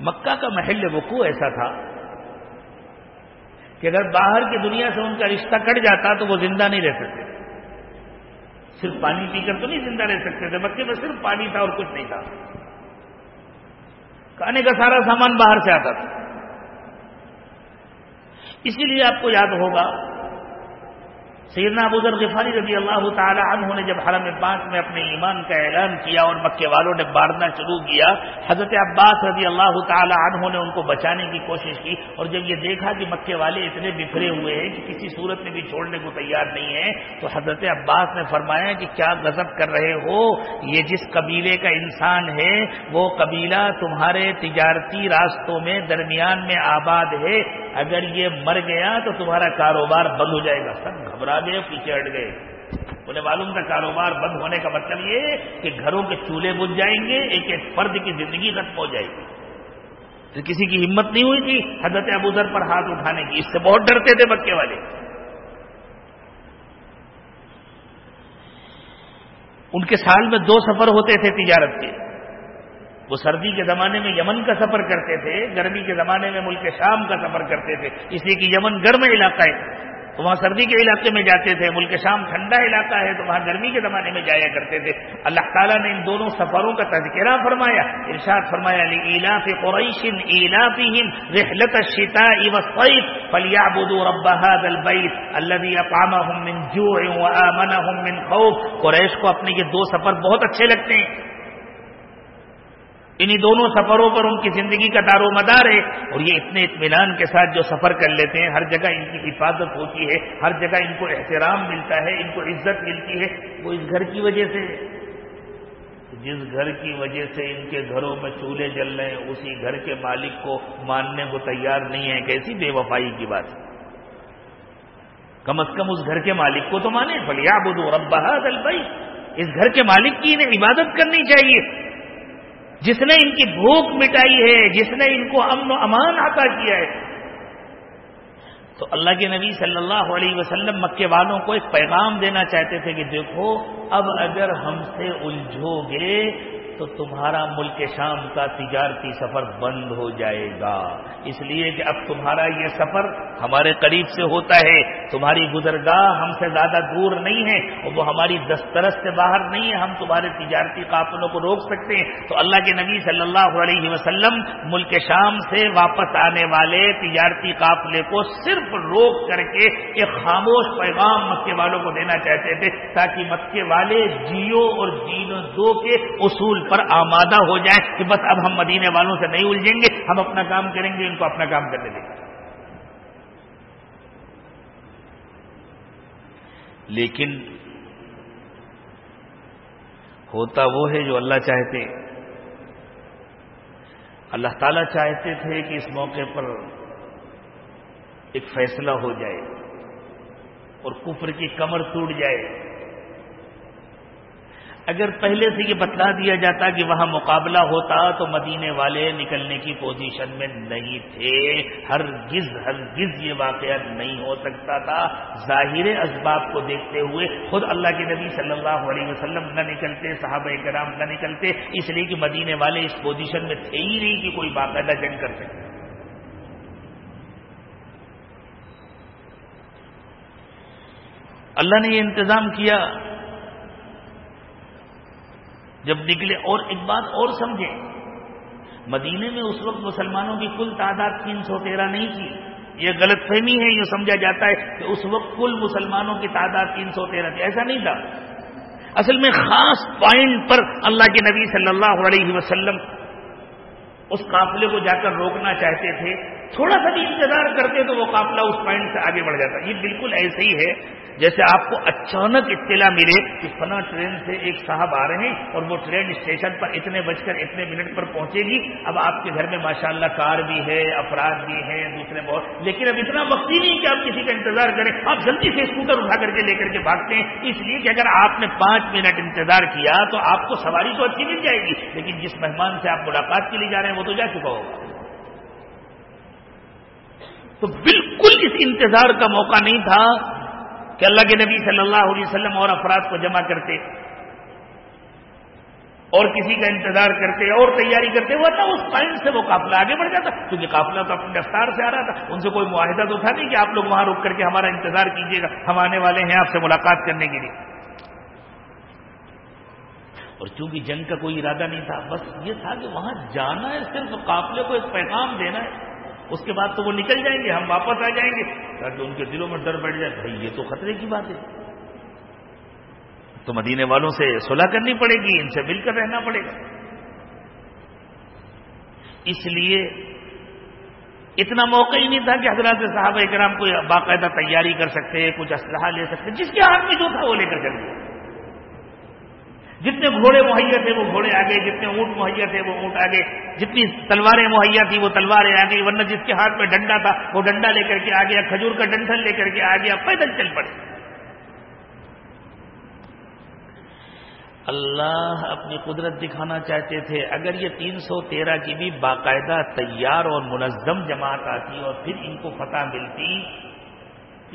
مکہ کا محل وقوع ایسا تھا کہ اگر باہر کی دنیا سے ان کا رشتہ کٹ جاتا تو وہ زندہ نہیں رہ سکتے۔ صرف پانی پی کر تو نہیں زندہ رہ سکتے تھے مکے میں صرف پانی تھا اور کچھ نہیں تھا۔ کھانے کا سارا سامان باہر سے آتا تھا۔ اسی لیے آپ کو یاد ہوگا سیدنا ابو ذر غفاری رضی اللہ تعالی عنہ نے جب حرم پاک میں اپنے ایمان کا اعلان کیا اور مکے والوں نے بارنا شروع کیا، حضرت عباس رضی اللہ تعالی عنہ نے ان کو بچانے کی کوشش کی اور جب یہ دیکھا کہ مکے والے اتنے بکھرے ہوئے ہیں کہ کسی صورت میں بھی چھوڑنے کو تیار نہیں ہے تو حضرت عباس نے فرمایا کہ کیا غضب کر رہے ہو؟ یہ جس قبیلے کا انسان ہے، وہ قبیلہ تمہارے تجارتی راستوں میں درمیان میں آباد ہے اگر یہ مر گیا تو تمہارا کاروبار بند ہو جائے گا۔ سب گھبرا گئے، پیچھے ہٹ گئے۔ انہیں معلوم تھا کاروبار بند ہونے کا مطلب یہ کہ گھروں کے چولہے بج جائیں گے، ایک ایک فرد کی زندگی ختم ہو جائے گی۔ پھر کسی کی ہمت نہیں ہوئی تھی حضرت ابو ذر پر ہاتھ اٹھانے کی۔ اس سے بہت ڈرتے تھے بکے والے۔ ان کے سال میں دو سفر ہوتے تھے تجارت کے۔ وہ سردی کے زمانے میں یمن کا سفر کرتے تھے، گرمی کے زمانے میں ملک شام کا سفر کرتے تھے اس لیے کہ یمن گرم علاقہ ہے۔ تو وہاں سردی کے علاقے میں جاتے تھے، ملک شام ٹھنڈا علاقہ ہے، تو وہاں گرمی کے زمانے میں جایا کرتے تھے۔ اللہ تعالیٰ نے ان دونوں سفروں کا تذکرہ فرمایا، ارشاد فرمایا علاف قریش علاقین رحلت الشتاء والصيف فليعبدوا رب هذا البيت الذي اطعمهم من جوع من خوف۔ قریش کو اپنے یہ دو سفر بہت اچھے لگتے ہیں۔ انہی دونوں سفروں پر ان کی زندگی کا دار و مدار ہے اور یہ اتنے اطمینان کے ساتھ جو سفر کر لیتے ہیں، ہر جگہ ان کی حفاظت ہوتی ہے، ہر جگہ ان کو احترام ملتا ہے، ان کو عزت ملتی ہے، وہ اس گھر کی وجہ سے جس گھر کی وجہ سے ان کے گھروں میں چولہے جل رہے ہیں، اسی گھر کے مالک کو ماننے کو تیار نہیں ہے کیسی بے وفائی کی بات ہے۔ کم از کم اس گھر کے مالک کو تو مانے۔ بلیا بدو ربا دل بھائی اس گھر کے مالک کی انہیں عبادت کرنی چاہیے۔ جس نے ان کی بھوک مٹائی ہے، جس نے ان کو امن و امان عطا کیا ہے۔ تو اللہ کے نبی صلی اللہ علیہ وسلم مکے والوں کو ایک پیغام دینا چاہتے تھے کہ دیکھو، اب اگر ہم سے الجھو گے تو تمہارا ملک شام کا تجارتی سفر بند ہو جائے گا۔ اس لیے کہ اب تمہارا یہ سفر ہمارے قریب سے ہوتا ہے۔ تمہاری گزرگاہ ہم سے زیادہ دور نہیں ہے اور وہ ہماری دسترس سے باہر نہیں ہے۔ ہم تمہارے تجارتی قافلوں کو روک سکتے ہیں۔ تو اللہ کے نبی صلی اللہ علیہ وسلم ملک شام سے واپس آنے والے تجارتی قافلے کو صرف روک کر کے ایک خاموش پیغام مکے والوں کو دینا چاہتے تھے تاکہ مکے والے جیو اور جینو دو کے اصول پر آمادہ ہو جائیں کہ بس اب ہم مدینے والوں سے نہیں الجھیں گے، ہم اپنا کام کریں گے، ان کو اپنا کام کرنے دیں گے۔ لیکن ہوتا وہ ہے جو اللہ چاہتے۔ اللہ تعالیٰ چاہتے تھے کہ اس موقع پر ایک فیصلہ ہو جائے اور کفر کی کمر ٹوٹ جائے۔ اگر پہلے سے یہ بتلا دیا جاتا کہ وہاں مقابلہ ہوتا تو مدینے والے نکلنے کی پوزیشن میں نہیں تھے۔ ہر گز ہر گز یہ واقعہ نہیں ہو سکتا تھا۔ ظاہر اسباب کو دیکھتے ہوئے خود اللہ کے نبی صلی اللہ علیہ وسلم نہ نکلتے، صحابہ کرام نہ نکلتے، اس لیے کہ مدینے والے اس پوزیشن میں تھے ہی نہیں کہ کوئی باقاعدہ جنگ کر سکتے اللہ نے یہ انتظام کیا۔ جب نکلے اور ایک بات اور سمجھیں مدینے میں اس وقت مسلمانوں کی کل تعداد تین سو تیرہ نہیں تھی۔ یہ غلط فہمی ہے، یہ سمجھا جاتا ہے کہ اس وقت کل مسلمانوں کی تعداد تین سو تیرہ تھی۔ ایسا نہیں تھا۔ اصل میں خاص پوائنٹ پر اللہ کے نبی صلی اللہ علیہ وسلم اس قافلے کو جا کر روکنا چاہتے تھے۔ تھوڑا سا بھی انتظار کرتے تو وہ قافلہ اس پوائنٹ سے آگے بڑھ جاتا۔ یہ بالکل ایسے ہی ہے جیسے آپ کو اچانک اطلاع ملے کہ فنا ٹرین سے ایک صاحب آ رہے ہیں اور وہ ٹرین اسٹیشن پر اتنے بج کر اتنے منٹ پر پہنچے گی۔ اب آپ کے گھر میں ماشاءاللہ کار بھی ہے، افراد بھی ہیں، دوسرے بہت۔ لیکن اب اتنا وقت ہی نہیں کہ آپ کسی کا انتظار کریں۔ آپ جلدی سے اسکوٹر اٹھا کر کے لے کر کے بھاگتے ہیں۔ اس لیے کہ اگر آپ نے پانچ منٹ انتظار کیا تو آپ کو سواری تو اچھی مل جائے گی۔ لیکن جس مہمان سے آپ ملاقات کے لیے جا رہے ہیں وہ تو جا چکا ہوگا۔ تو بالکل اس انتظار کا موقع نہیں تھا کہ اللہ کے نبی صلی اللہ علیہ وسلم اور افراد کو جمع کرتے اور کسی کا انتظار کرتے اور تیاری کرتے وہ تھا اس ٹائم سے وہ قافلہ آگے بڑھ جاتا، کیونکہ قافلہ تو اپنے رفتار سے آ رہا تھا۔ ان سے کوئی معاہدہ تو تھا نہیں کہ آپ لوگ وہاں رک کر کے ہمارا انتظار کیجیے گا، ہم آنے والے ہیں آپ سے ملاقات کرنے کے لیے۔ اور چونکہ جنگ کا کوئی ارادہ نہیں تھا، بس یہ تھا کہ وہاں جانا ہے، صرف قافلے کو ایک پیغام دینا ہے۔ اس کے بعد تو وہ نکل جائیں گے، ہم واپس آ جائیں گے۔ تاکہ ان کے دلوں میں ڈر بیٹھ جائے، بھائی یہ تو خطرے کی بات ہے۔ تو مدینے والوں سے صلاح کرنی پڑے گی، ان سے مل کر رہنا پڑے گا۔ اس لیے اتنا موقع ہی نہیں تھا کہ حضرات صاحب کرام کوئی باقاعدہ تیاری کر سکتے، کچھ اسلحہ لے سکتے، جس کے ہاتھ میں جو تھا وہ لے کر چل گیا جتنے گھوڑے مہیا تھے وہ گھوڑے آگے، جتنے اونٹ مہیا تھے وہ اونٹ آگے، جتنی تلواریں مہیا تھی وہ تلواریں آ گئی ورنہ جس کے ہاتھ میں ڈنڈا تھا وہ ڈنڈا لے کر کے آ گیا کھجور کا ڈنڈل لے کر کے آ گیا پیدل چل پڑے۔ اللہ اپنی قدرت دکھانا چاہتے تھے، اگر یہ تین سو تیرہ کی بھی باقاعدہ تیار اور منظم جماعت آتی اور پھر ان کو فتح ملتی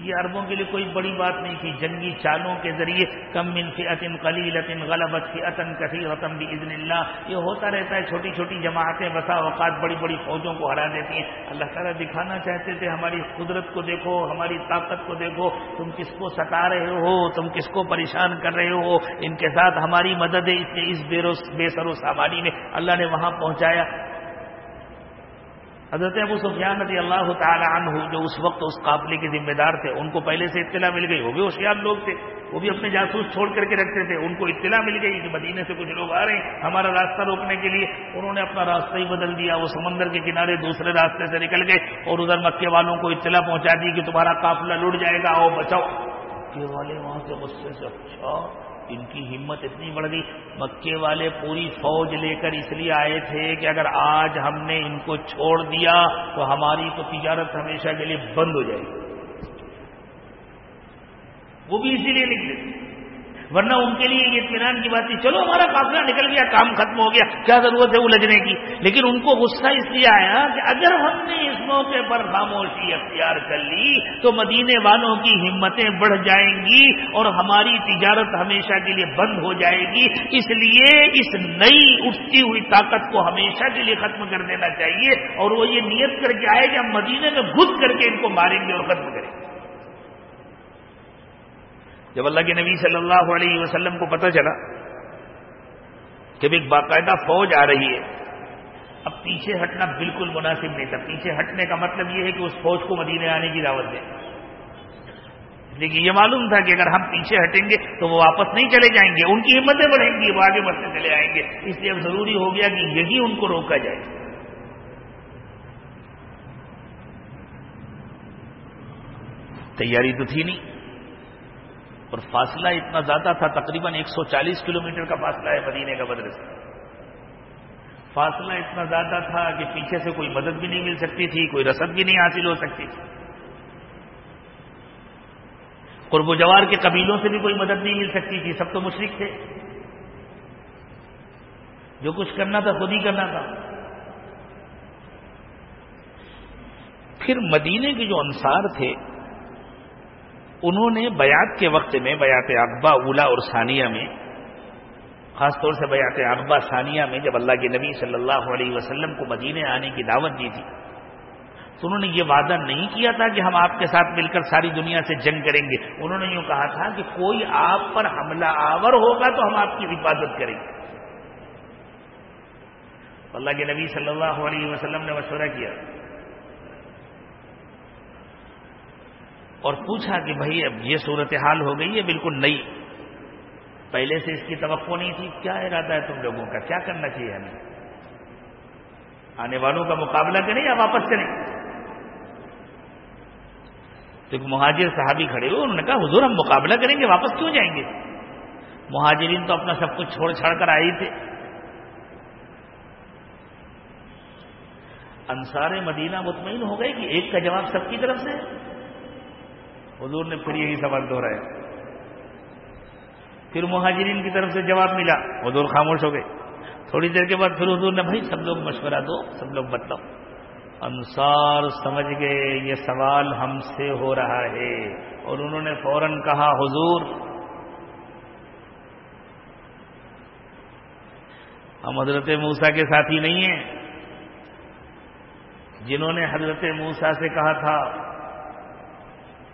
یہ عربوں کے لیے کوئی بڑی بات نہیں تھی۔ جنگی چالوں کے ذریعے کم من فی عطن قلیل غلبت فی عطن کثیر عطم بھی عزن اللہ۔ یہ ہوتا رہتا ہے، چھوٹی چھوٹی جماعتیں بسا اوقات بڑی بڑی فوجوں کو ہرا دیتی ہیں۔ اللہ تعالیٰ دکھانا چاہتے تھے، ہماری قدرت کو دیکھو، ہماری طاقت کو دیکھو۔ تم کس کو ستا رہے ہو؟ تم کس کو پریشان کر رہے ہو؟ ان کے ساتھ ہماری مدد ہے۔ اس بے سر و سامانی میں اللہ نے وہاں پہنچایا۔ حضرت ابو سفیان رضی اللہ تعالی عنہ جو اس وقت اس قافلے کے ذمہ دار تھے، ان کو پہلے سے اطلاع مل گئی۔ وہ بھی ہوشیار لوگ تھے، وہ بھی اپنے جاسوس چھوڑ کر کے رکھتے تھے۔ ان کو اطلاع مل گئی کہ مدینے سے کچھ لوگ آ رہے ہیں ہمارا راستہ روکنے کے لیے۔ انہوں نے اپنا راستہ ہی بدل دیا، وہ سمندر کے کنارے دوسرے راستے سے نکل گئے اور ادھر مکے والوں کو اطلاع پہنچا دی کہ تمہارا قافلہ لٹ جائے گا، آؤ بچاؤ۔ والے وہاں سے غصے سے اچھا۔ ان کی ہمت اتنی بڑھ گئی۔ مکے والے پوری فوج لے کر اس لیے آئے تھے کہ اگر آج ہم نے ان کو چھوڑ دیا تو ہماری تو تجارت ہمیشہ کے لیے بند ہو جائے گی۔ وہ بھی اسی لیے نکلے۔ ورنہ ان کے لیے یہ اطمینان کی بات تھی، چلو ہمارا قافلہ نکل گیا، کام ختم ہو گیا، کیا ضرورت ہے الجھنے کی؟ لیکن ان کو غصہ اس لیے آیا کہ اگر ہم نے اس موقع پر خاموشی اختیار کر لی تو مدینے والوں کی ہمتیں بڑھ جائیں گی اور ہماری تجارت ہمیشہ کے لیے بند ہو جائے گی۔ اس لیے اس نئی اٹھتی ہوئی طاقت کو ہمیشہ کے لیے ختم کر دینا چاہیے اور وہ یہ نیت کر کے آئے کہ ہم مدینے میں گھس کر کے ان کو ماریں گے اور ختم کریں گے۔ جب اللہ کے نبی صلی اللہ علیہ وسلم کو پتہ چلا کہ ایک باقاعدہ فوج آ رہی ہے، اب پیچھے ہٹنا بالکل مناسب نہیں تھا۔ پیچھے ہٹنے کا مطلب یہ ہے کہ اس فوج کو مدینے آنے کی دعوت دیں۔ لیکن یہ معلوم تھا کہ اگر ہم پیچھے ہٹیں گے تو وہ واپس نہیں چلے جائیں گے، ان کی ہمتیں بڑھیں گی، وہ آگے بڑھتے چلے آئیں گے۔ اس لیے اب ضروری ہو گیا کہ یہی ان کو روکا جائے۔ تیاری تو تھی نہیں۔ اور فاصلہ اتنا زیادہ تھا تقریباً ایک سو چالیس کلو میٹر کا فاصلہ ہے مدینے کا بدر سے۔ فاصلہ اتنا زیادہ تھا کہ پیچھے سے کوئی مدد بھی نہیں مل سکتی تھی، کوئی رسد بھی نہیں حاصل ہو سکتی تھی۔ قرب و جوار کے قبیلوں سے بھی کوئی مدد نہیں مل سکتی تھی، سب تو مشرق تھے۔ جو کچھ کرنا تھا خود ہی کرنا تھا۔ پھر مدینے کے جو انصار تھے انہوں نے بیات کے وقت میں بیات اقبا اولا اور ثانیہ میں، خاص طور سے بیات اقبا ثانیہ میں جب اللہ کے نبی صلی اللہ علیہ وسلم کو مدینے آنے کی دعوت دی تھی، تو انہوں نے یہ وعدہ نہیں کیا تھا کہ ہم آپ کے ساتھ مل کر ساری دنیا سے جنگ کریں گے۔ انہوں نے یوں کہا تھا کہ کوئی آپ پر حملہ آور ہوگا تو ہم آپ کی حفاظت کریں گے۔ اللہ کے نبی صلی اللہ علیہ وسلم نے مشورہ کیا۔ اور پوچھا کہ بھائی اب یہ صورتحال ہو گئی ہے بالکل نئی۔ پہلے سے اس کی توقع نہیں تھی۔ کیا ارادہ ہے تم لوگوں کا؟ کیا کرنا چاہیے ہمیں؟ آنے والوں کا مقابلہ کریں یا واپس کریں تو ایک مہاجر صحابی کھڑے ہوئے، انہوں نے کہا، حضور، ہم مقابلہ کریں گے، واپس کیوں جائیں گے؟ مہاجرین تو اپنا سب کچھ چھوڑ چھاڑ کر آئے تھے۔ انصار مدینہ مطمئن ہو گئے کہ ایک کا جواب سب کی طرف سے حضور نے پھر یہی سوال دوہرایا پھر مہاجرین کی طرف سے جواب ملا، حضور خاموش ہو گئے۔ تھوڑی دیر کے بعد پھر حضور نے بھائی، سب لوگ مشورہ دو، سب لوگ بتلاؤ۔ انصار سمجھ گئے، یہ سوال ہم سے ہو رہا ہے۔ اور انہوں نے فوراً کہا، حضور، ہم حضرت موسا کے ساتھی نہیں ہیں۔ جنہوں نے حضرت موسا سے کہا تھا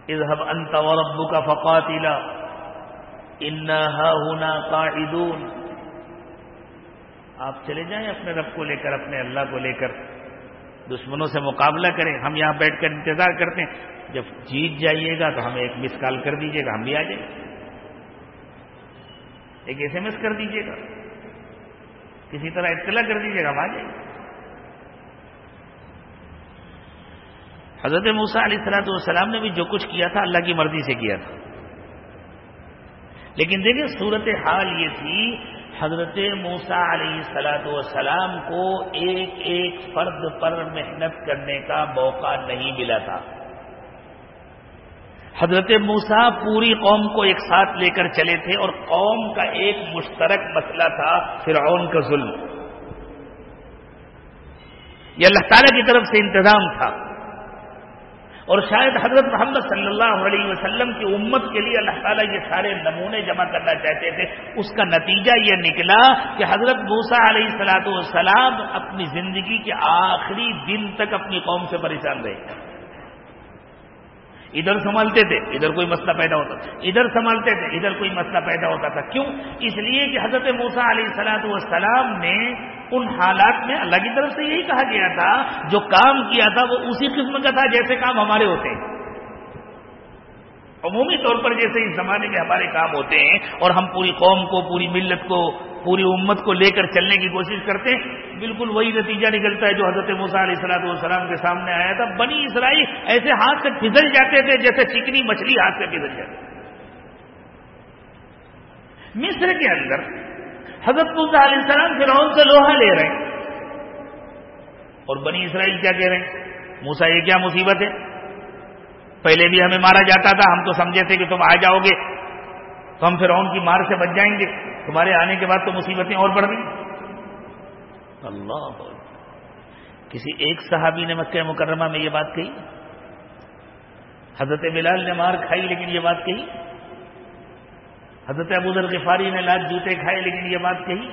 اذهب انت وربك فقاتلا. انها هنا قاعدون. آپ چلے جائیں اپنے رب کو لے کر، اپنے اللہ کو لے کر. دشمنوں سے مقابلہ کریں، ہم یہاں بیٹھ کر انتظار کرتے ہیں. جب جیت جائیے گا تو ہمیں ایک مس کال کر دیجیے گا، ہم بھی آ جائیں. ایک ایس ایم ایس کر دیجیے گا. کسی طرح اطلاع کر دیجیے گا، ہم آ جائیں. حضرت موسا علیہ السلاۃ والسلام نے بھی جو کچھ کیا تھا اللہ کی مرضی سے کیا تھا۔ لیکن دیکھیں صورت حال یہ تھی، حضرت موسا علیہ السلاۃ والسلام کو ایک ایک فرد پر محنت کرنے کا موقع نہیں ملا تھا۔ حضرت موسا پوری قوم کو ایک ساتھ لے کر چلے تھے اور قوم کا ایک مشترک مسئلہ تھا فرعون کا ظلم۔ یہ اللہ تعالی کی طرف سے انتظام تھا۔ اور شاید حضرت محمد صلی اللہ علیہ وسلم کی امت کے لیے اللہ تعالیٰ یہ سارے نمونے جمع کرنا چاہتے تھے۔ اس کا نتیجہ یہ نکلا کہ حضرت موسا علیہ السلاۃ والسلام اپنی زندگی کے آخری دن تک اپنی قوم سے پریشان رہے۔ ادھر سنبھالتے تھے، ادھر کوئی مسئلہ پیدا ہوتا تھا، ادھر سنبھالتے تھے، ادھر کوئی مسئلہ پیدا ہوتا تھا۔ کیوں؟ اس لیے کہ حضرت موسا علیہ السلاۃ والسلام نے ان حالات میں اللہ کی طرف سے یہی کہا گیا تھا، جو کام کیا تھا وہ اسی قسم کا تھا جیسے کام ہمارے ہوتے ہیں۔ عمومی طور پر جیسے اس زمانے میں ہمارے کام ہوتے ہیں اور ہم پوری قوم کو، پوری ملت کو پوری امت کو لے کر چلنے کی کوشش کرتے ہیں۔ بالکل وہی نتیجہ نکلتا ہے جو حضرت موسیٰ علیہ السلاۃ والسلام کے سامنے آیا تھا۔ بنی اسرائیل ایسے ہاتھ سے پھسل جاتے تھے جیسے چکنی مچھلی ہاتھ سے پھسل جاتی مصر کے اندر حضرت موسیٰ علیہ السلام فرعون سے لوہا لے رہے ہیں۔ اور بنی اسرائیل کیا کہہ رہے ہیں؟ موسا یہ کیا مصیبت ہے؟ پہلے بھی ہمیں مارا جاتا تھا، ہم تو سمجھے تھے کہ تم آ جاؤ گے۔ تو ہم فرعون کی مار سے بچ جائیں گے۔ تمہارے آنے کے بعد تو مصیبتیں اور بڑھ گئی اللہ کسی ایک صحابی نے مکہ مکرمہ میں یہ بات کہی۔ حضرت بلال نے مار کھائی لیکن یہ بات کہی۔ حضرت ابو ذر غفاری نے لاکھ جوتے کھائے لیکن یہ بات کہی۔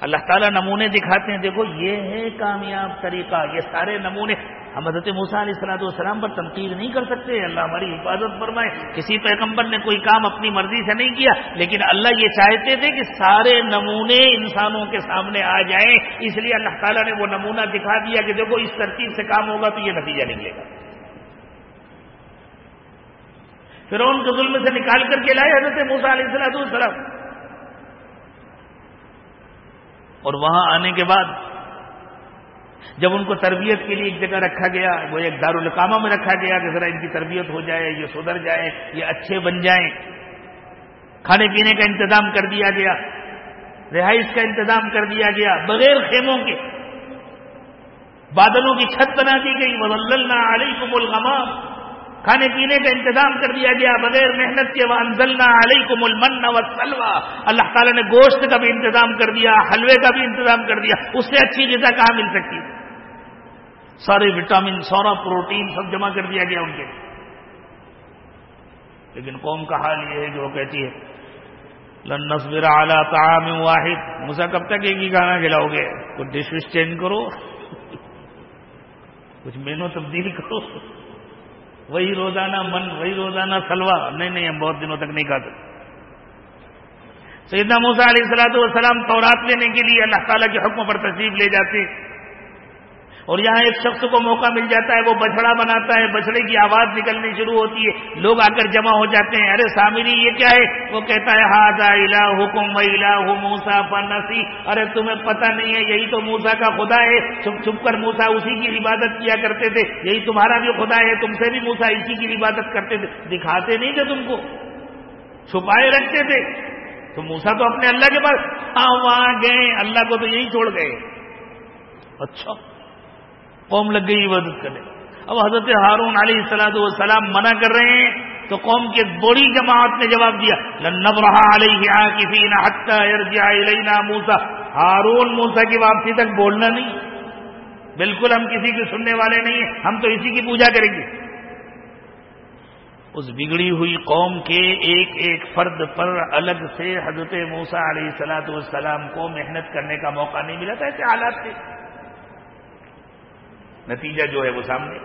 اللہ تعالیٰ نمونے دکھاتے ہیں۔ دیکھو، یہ ہے کامیاب طریقہ۔ یہ سارے نمونے ہم حضرت موسا علیہ السلاۃ والسلام پر تنقید نہیں کر سکتے، اللہ ہماری حفاظت فرمائے۔ کسی پیغمبر نے کوئی کام اپنی مرضی سے نہیں کیا، لیکن اللہ یہ چاہتے تھے کہ سارے نمونے انسانوں کے سامنے آ جائیں۔ اس لیے اللہ تعالیٰ نے وہ نمونہ دکھا دیا کہ دیکھو اس ترتیب سے کام ہوگا تو یہ نتیجہ نکلے گا۔ پھر ان کے ظلم سے نکال کر کے لائے حضرت موسا علیہ السلاۃ والسلام۔ اور وہاں آنے کے بعد جب ان کو تربیت کے لیے ایک جگہ رکھا گیا، وہ ایک دارالقامہ میں رکھا گیا کہ ذرا ان کی تربیت ہو جائے، یہ سدھر جائے، یہ اچھے بن جائیں۔ کھانے پینے کا انتظام کر دیا گیا، رہائش کا انتظام کر دیا گیا، بغیر خیموں کے۔ بادلوں کی چھت بنا دی گئی وزل علیکم الغمام۔ کھانے پینے کا انتظام کر دیا گیا، بغیر محنت کے وہ انزلنا علیکم المن والسلوى۔ اللہ تعالیٰ نے گوشت کا بھی انتظام کر دیا، حلوے کا بھی انتظام کر دیا، اس سے اچھی غذا کہاں مل سکتی؟ سارے وٹامن، سارا پروٹین سب جمع کر دیا گیا ان کے۔ لیکن قوم کا حال یہ ہے کہ وہ کہتی ہے، لن نصبر اعلیٰ طعام واحد۔ مسا کب تک ایک ہی کھانا کھلاؤ گے تو ڈش وش چینج کرو؟ *laughs* کچھ مینو تبدیل کرو۔ وہی روزانہ من، وہی روزانہ سلوا نہیں نہیں، ہم بہت دنوں تک نہیں کھا سکتے سیدنا موسا علیہ السلاۃ والسلام تورات لینے کے لیے اللہ تعالیٰ کے حکم پر تشریف لے جاتے۔ اور یہاں ایک شخص کو موقع مل جاتا ہے، وہ بچڑا بناتا ہے بچڑے کی آواز نکلنی شروع ہوتی ہے۔ لوگ آ کر جمع ہو جاتے ہیں۔ ارے سامری، یہ کیا ہے؟ وہ کہتا ہے ہاضا الا حکم الا موسا پنسی ارے تمہیں پتہ نہیں ہے، یہی تو موسا کا خدا ہے۔ چھپ چھپ کر موسا اسی کی عبادت کیا کرتے تھے۔ یہی تمہارا بھی خدا ہے، تم سے بھی موسا اسی کی عبادت کرتے تھے۔ دکھاتے نہیں تھے تم کو۔ چھپائے رکھتے تھے۔ تو موسا تو اپنے اللہ کے پاس ہاں وہاں گئے۔ اللہ کو تو یہی چھوڑ گئے۔ اچھا۔ قوم لگ گئی عبادت کرنے اب حضرت ہارون علیہ السلاد والسلام منع کر رہے ہیں تو قوم کے بڑی جماعت نے جواب دیا لنب رہا علیہ کسی نہ حتہ موسا ہارون موسا کی واپسی تک بولنا نہیں۔ بالکل ہم کسی کے سننے والے نہیں ہیں، ہم تو اسی کی پوجا کریں گے۔ اس بگڑی ہوئی قوم کے ایک ایک فرد پر الگ سے حضرت موسا علیہ السلاۃ والسلام کو محنت کرنے کا موقع نہیں ملا تھا ایسے حالات تھے۔ نتیجہ جو ہے وہ سامنے۔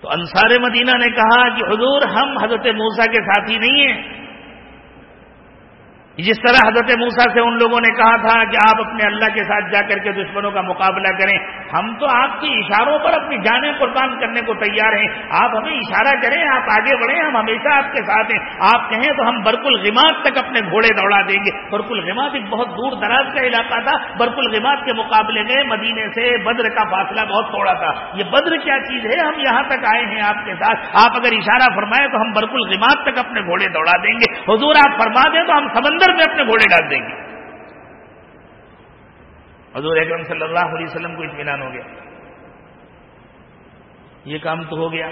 تو انصار مدینہ نے کہا کہ حضور ہم حضرت موسا کے ساتھی نہیں ہیں۔ جس طرح حضرت موسا سے ان لوگوں نے کہا تھا کہ آپ اپنے اللہ کے ساتھ جا کر کے دشمنوں کا مقابلہ کریں، ہم تو آپ کے اشاروں پر اپنی جانیں قربان کرنے کو تیار ہیں۔ آپ ہمیں اشارہ کریں، آپ آگے بڑھیں، ہم ہمیشہ آپ کے ساتھ ہیں۔ آپ کہیں تو ہم برق الغمات تک اپنے گھوڑے دوڑا دیں گے۔ برق الغمات ایک بہت دور دراز کا علاقہ تھا۔ برق الغمات کے مقابلے میں مدینے سے بدر کا فاصلہ بہت تھوڑا تھا۔ یہ بدر کیا چیز ہے؟ ہم یہاں تک آئے ہیں آپ کے ساتھ۔ آپ اگر اشارہ فرمائیں تو ہم برق الغمات تک اپنے گھوڑے دوڑا دیں گے۔ حضور آپ فرما دیں تو ہم سمندر میں اپنے گھوڑے ڈال دیں گے۔ حضور اکرم صلی اللہ علیہ وسلم کو اطمینان ہو گیا۔ یہ کام تو ہو گیا۔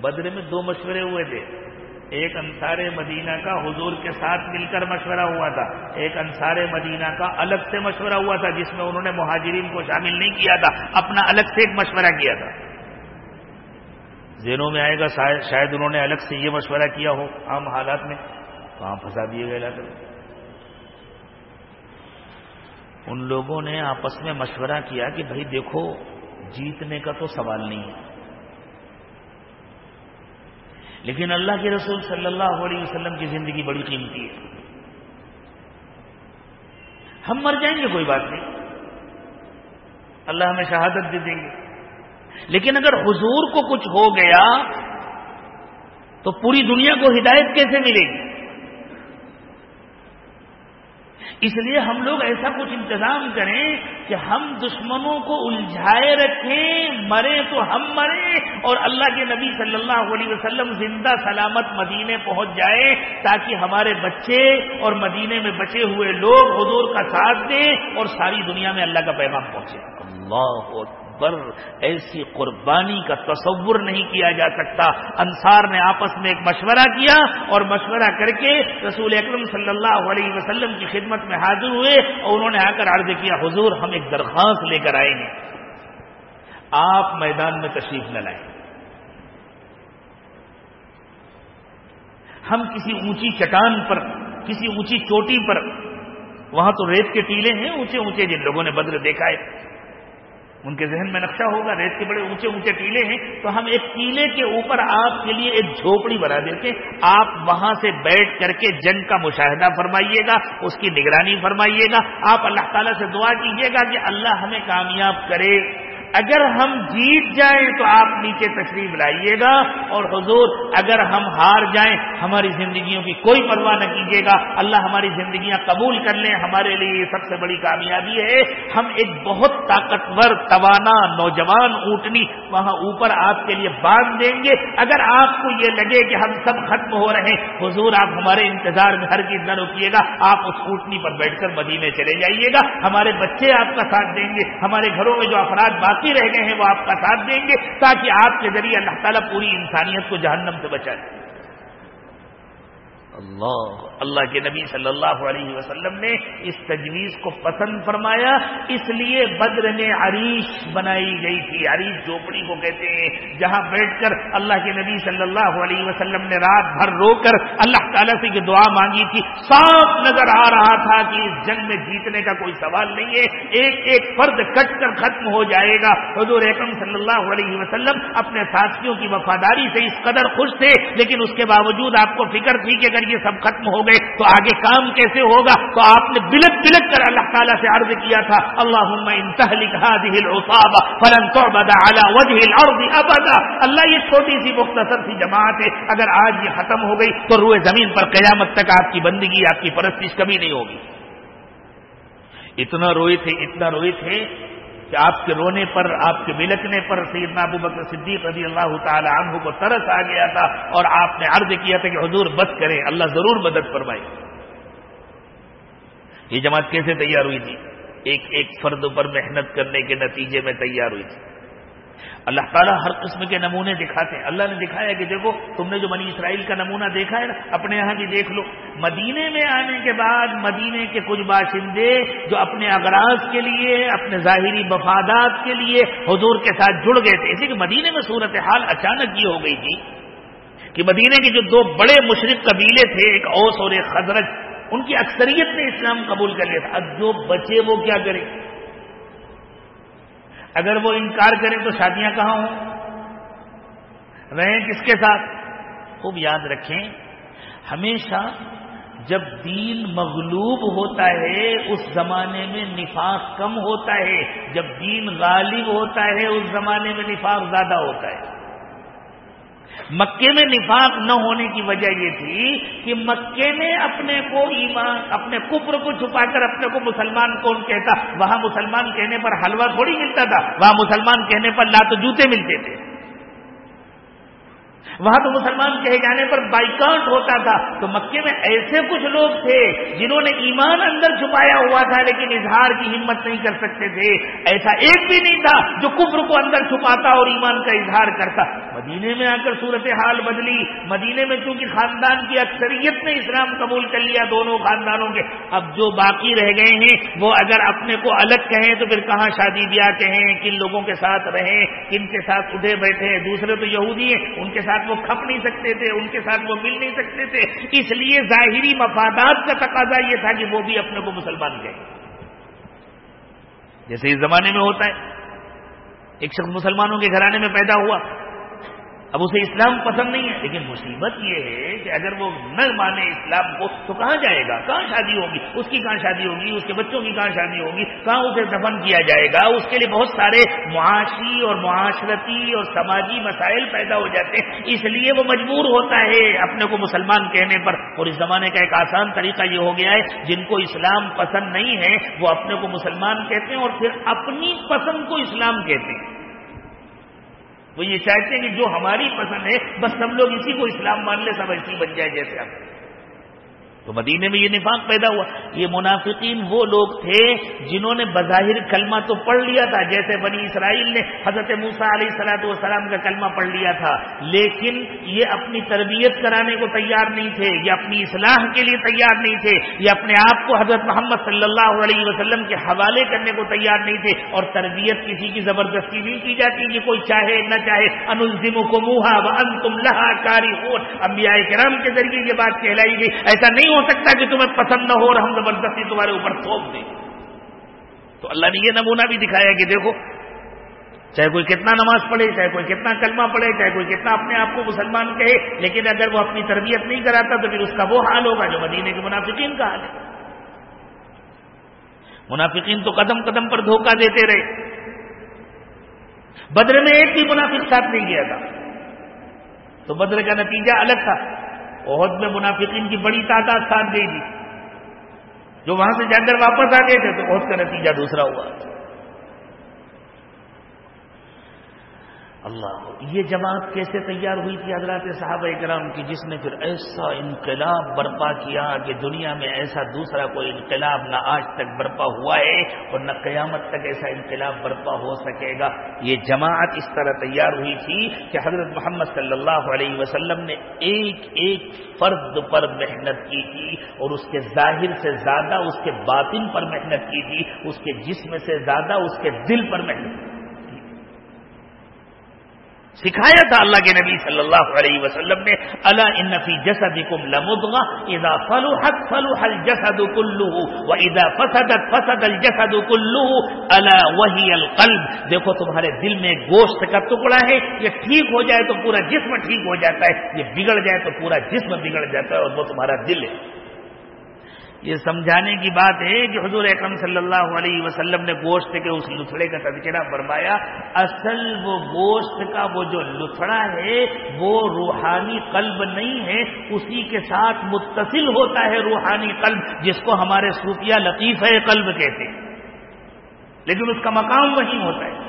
بدر میں دو مشورے ہوئے تھے۔ ایک انصار مدینہ کا حضور کے ساتھ مل کر مشورہ ہوا تھا۔ ایک انصار مدینہ کا الگ سے مشورہ ہوا تھا، جس میں انہوں نے مہاجرین کو شامل نہیں کیا تھا، اپنا الگ سے ایک مشورہ کیا تھا۔ ذہنوں میں آئے گا، شاید انہوں نے الگ سے یہ مشورہ کیا ہو عام حالات میں۔ وہاں پھنسا دیے گئے علاقے ان لوگوں نے آپس میں مشورہ کیا کہ بھائی دیکھو، جیتنے کا تو سوال نہیں ہے۔ لیکن اللہ کے رسول صلی اللہ علیہ وسلم کی زندگی بڑی قیمتی ہے۔ ہم مر جائیں گے، کوئی بات نہیں۔ اللہ ہمیں شہادت دے دیں گے۔ لیکن اگر حضور کو کچھ ہو گیا تو پوری دنیا کو ہدایت کیسے ملے گی؟ اس لیے ہم لوگ ایسا کچھ انتظام کریں کہ ہم دشمنوں کو الجھائے رکھیں مرے تو ہم مریں اور اللہ کے نبی صلی اللہ علیہ وسلم زندہ سلامت مدینے پہنچ جائے تاکہ ہمارے بچے اور مدینے میں بچے ہوئے لوگ حضور کا ساتھ دیں اور ساری دنیا میں اللہ کا پیغام پہنچے۔ اللہ پر ایسی قربانی کا تصور نہیں کیا جا سکتا۔ انصار نے آپس میں ایک مشورہ کیا اور مشورہ کر کے رسول اکرم صلی اللہ علیہ وسلم کی خدمت میں حاضر ہوئے اور انہوں نے آ کر عرض کیا، حضور، ہم ایک درخواست لے کر آئیں گے آپ میدان میں تشریف نہ لائیں۔ ہم کسی اونچی چٹان پر، کسی اونچی چوٹی پر، وہاں تو ریت کے ٹیلے ہیں، اونچے اونچے جن لوگوں نے بدر دیکھا ہے۔ ان کے ذہن میں نقشہ ہوگا، ریت کے بڑے اونچے اونچے ٹیلے ہیں، تو ہم ایک ٹیلے کے اوپر آپ کے لیے ایک جھوپڑی بنا دیتے آپ وہاں سے بیٹھ کر کے جنگ کا مشاہدہ فرمائیے گا، اس کی نگرانی فرمائیے گا۔ آپ اللہ تعالیٰ سے دعا کیجیے گا کہ اللہ ہمیں کامیاب کرے۔ اگر ہم جیت جائیں تو آپ نیچے تشریف لائیے گا اور حضور اگر ہم ہار جائیں ہماری زندگیوں کی کوئی پرواہ نہ کیجیے گا۔ اللہ ہماری زندگیاں قبول کر لیں۔ ہمارے لیے یہ سب سے بڑی کامیابی ہے۔ ہم ایک بہت طاقتور توانا نوجوان اونٹنی وہاں اوپر آپ کے لیے باندھ دیں گے۔ اگر آپ کو یہ لگے کہ ہم سب ختم ہو رہے ہیں، حضور آپ ہمارے انتظار میں ہر چیز نہ رکیے گا۔ آپ اس اونٹنی پر بیٹھ کر مدینے چلے جائیے گا۔ ہمارے بچے آپ کا ساتھ دیں گے۔ ہمارے گھروں میں جو افراد باقی رہ گئے ہیں وہ آپ کا ساتھ دیں گے تاکہ آپ کے ذریعے اللہ تعالیٰ پوری انسانیت کو جہنم سے بچا دیں اللہ اللہ کے نبی صلی اللہ علیہ وسلم نے اس تجویز کو پسند فرمایا اس لیے بدر میں عریش بنائی گئی تھی عریش جھوپڑی کو کہتے ہیں، جہاں بیٹھ کر اللہ کے نبی صلی اللہ علیہ وسلم نے رات بھر رو کر اللہ تعالیٰ سے یہ دعا مانگی تھی۔ صاف نظر آ رہا تھا کہ اس جنگ میں جیتنے کا کوئی سوال نہیں ہے۔ ایک ایک فرد کٹ کر ختم ہو جائے گا۔ حضور اکم صلی اللہ علیہ وسلم اپنے ساتھیوں کی وفاداری سے اس قدر خوش تھے، لیکن اس کے باوجود آپ کو فکر تھی کہ اگر یہ سب ختم ہو گئے تو آگے کام کیسے ہوگا؟ تو آپ نے بلک بلک کر اللہ تعالیٰ سے عرض کیا تھا اللہ ابدا۔ اللہ یہ چھوٹی سی مختصر سی جماعت ہے، اگر آج یہ ختم ہو گئی تو روئے زمین پر قیامت تک آپ کی بندگی، آپ کی پرستش کبھی نہیں ہوگی۔ اتنا روئے تھے، اتنا روئے تھے کہ آپ کے رونے پر، آپ کے ملکنے پر سیدنا ابو بکر صدیق رضی اللہ تعالی عنہ کو ترس آ گیا تھا اور آپ نے عرض کیا تھا کہ حضور بس کریں، اللہ ضرور مدد فرمائے۔ یہ جماعت کیسے تیار ہوئی تھی؟ ایک ایک فرد پر محنت کرنے کے نتیجے میں تیار ہوئی تھی۔ اللہ تعالیٰ ہر قسم کے نمونے دکھاتے ہیں۔ اللہ نے دکھایا کہ دیکھو، تم نے جو منی اسرائیل کا نمونہ دیکھا ہے نا، اپنے یہاں بھی دیکھ لو۔ مدینے میں آنے کے بعد مدینے کے کچھ باشندے جو اپنے اغراض کے لیے، اپنے ظاہری مفادات کے لیے حضور کے ساتھ جڑ گئے تھے۔ اسی کہ مدینے میں صورت حال اچانک یہ ہو گئی تھی کہ مدینے کے جو دو بڑے مشرق قبیلے تھے، ایک اوس اور ایک خزرج، ان کی اکثریت نے اسلام قبول کر لیا تھا۔ اب جو بچے وہ کیا کریں؟ اگر وہ انکار کریں تو شادیاں کہاں ہوں؟ رہیں کس کے ساتھ؟ خوب یاد رکھیں، ہمیشہ جب دین مغلوب ہوتا ہے، اس زمانے میں نفاق کم ہوتا ہے۔ جب دین غالب ہوتا ہے، اس زمانے میں نفاق زیادہ ہوتا ہے۔ مکے میں نفاق نہ ہونے کی وجہ یہ تھی کہ مکے میں اپنے کو ایمان، اپنے کفر کو چھپا کر اپنے کو مسلمان کون کہتا؟ وہاں مسلمان کہنے پر حلوہ تھوڑی ملتا تھا، وہاں مسلمان کہنے پر لات جوتے ملتے تھے۔ وہاں تو مسلمان کہے جانے پر بائیکاٹ ہوتا تھا۔ تو مکے میں ایسے کچھ لوگ تھے جنہوں نے ایمان اندر چھپایا ہوا تھا لیکن اظہار کی ہمت نہیں کر سکتے تھے۔ ایسا ایک بھی نہیں تھا جو کفر کو اندر چھپاتا اور ایمان کا اظہار کرتا۔ مدینے میں آ کر صورت حال بدلی۔ مدینے میں چونکہ خاندان کی اکثریت نے اسلام قبول کر لیا دونوں خاندانوں کے۔ اب جو باقی رہ گئے ہیں، وہ اگر اپنے کو الگ کہیں تو پھر کہاں شادی بیاہ کہیں، کن لوگوں کے ساتھ رہیں، کن کے ساتھ اٹھے بیٹھے۔ دوسرے تو یہودی ہیں، ان کے ساتھ وہ کھپ نہیں سکتے تھے، ان کے ساتھ وہ مل نہیں سکتے تھے۔ اس لیے ظاہری مفادات کا تقاضا یہ تھا کہ وہ بھی اپنے کو مسلمان کہیں جیسے اس زمانے میں ہوتا ہے، ایک شخص مسلمانوں کے گھرانے میں پیدا ہوا۔ اب اسے اسلام پسند نہیں ہے۔ لیکن مصیبت یہ ہے کہ اگر وہ نہ مانے اسلام کو تو کہاں جائے گا؟ کہاں شادی ہوگی؟ اس کی کہاں شادی ہوگی؟ اس کے بچوں کی کہاں شادی ہوگی؟ کہاں اسے دفن کیا جائے گا؟ اس کے لیے بہت سارے معاشی اور معاشرتی اور سماجی مسائل پیدا ہو جاتے ہیں۔ اس لیے وہ مجبور ہوتا ہے اپنے کو مسلمان کہنے پر۔ اور اس زمانے کا ایک آسان طریقہ یہ ہو گیا ہے، جن کو اسلام پسند نہیں ہے، وہ اپنے کو مسلمان کہتے ہیں اور پھر اپنی پسند کو اسلام کہتے ہیں۔ وہ یہ چاہتے ہیں کہ جو ہماری پسند ہے، بس ہم لوگ اسی کو اسلام مان لے سب ایسی بن جائے جیسے ہم تو مدینے میں یہ نفاق پیدا ہوا۔ یہ منافقین وہ لوگ تھے جنہوں نے بظاہر کلمہ تو پڑھ لیا تھا، جیسے بنی اسرائیل نے حضرت موسا علیہ سلاۃ والسلام کا کلمہ پڑھ لیا تھا۔ لیکن یہ اپنی تربیت کرانے کو تیار نہیں تھے، یہ اپنی اصلاح کے لیے تیار نہیں تھے، یہ اپنے آپ کو حضرت محمد صلی اللہ علیہ وسلم کے حوالے کرنے کو تیار نہیں تھے۔ اور تربیت کسی کی زبردستی نہیں کی جاتی کہ کوئی چاہے نہ چاہے۔ انلزم کو منہا و تم لہا کاری ہو امبیا کے ذریعے یہ بات کہلائی گئی۔ ایسا نہیں ہو سکتا کہ تمہیں پسند نہ ہو اور ہم زبردستی تمہارے اوپر تھوپ دیں۔ تو اللہ نے یہ نمونہ بھی دکھایا کہ دیکھو، چاہے کوئی کتنا نماز پڑھے، چاہے کوئی کتنا کلمہ پڑھے، چاہے کوئی کتنا اپنے آپ کو مسلمان کہے، لیکن اگر وہ اپنی تربیت نہیں کراتا تو پھر اس کا وہ حال ہوگا جو مدینے کے منافقین کا حال ہے۔ منافقین تو قدم قدم پر دھوکہ دیتے رہے۔ بدر میں ایک بھی منافق ساتھ نہیں گیا تھا۔ تو بدر کا نتیجہ الگ تھا۔ عہد میں منافقین کی بڑی تعداد ساتھ گئی تھی جو وہاں سے جا کر واپس آ گئے تھے تو عہد کا نتیجہ دوسرا ہوا۔ اللہ یہ جماعت کیسے تیار ہوئی تھی حضرات صحابہ کرام کی؟ جس نے پھر ایسا انقلاب برپا کیا کہ دنیا میں ایسا دوسرا کوئی انقلاب نہ آج تک برپا ہوا ہے اور نہ قیامت تک ایسا انقلاب برپا ہو سکے گا۔ یہ جماعت اس طرح تیار ہوئی تھی کہ حضرت محمد صلی اللہ علیہ وسلم نے ایک ایک فرد پر محنت کی تھی اور اس کے ظاہر سے زیادہ اس کے باطن پر محنت کی تھی، اس کے جسم سے زیادہ اس کے دل پر محنت کی سکھایا تھا اللہ کے نبی صلی اللہ علیہ وسلم نے اللہ انفی جسد کم لمدغا ادا فلوحت فلوح الجسد کلو و ادا فسدت فسد الجسد کلو اللہ وہی القلب. دیکھو تمہارے دل میں گوشت کا ٹکڑا ہے، یہ ٹھیک ہو جائے تو پورا جسم ٹھیک ہو جاتا ہے، یہ بگڑ جائے تو پورا جسم بگڑ جاتا ہے اور وہ تمہارا دل ہے۔ یہ سمجھانے کی بات ہے کہ حضور اکرم صلی اللہ علیہ وسلم نے گوشت کے اس لتھڑے کا تذکرہ فرمایا۔ اصل وہ گوشت کا وہ جو لتھڑا ہے وہ روحانی قلب نہیں ہے، اسی کے ساتھ متصل ہوتا ہے روحانی قلب، جس کو ہمارے صوفیہ لطیف قلب کہتے ہیں۔ لیکن اس کا مقام وہیں ہوتا ہے۔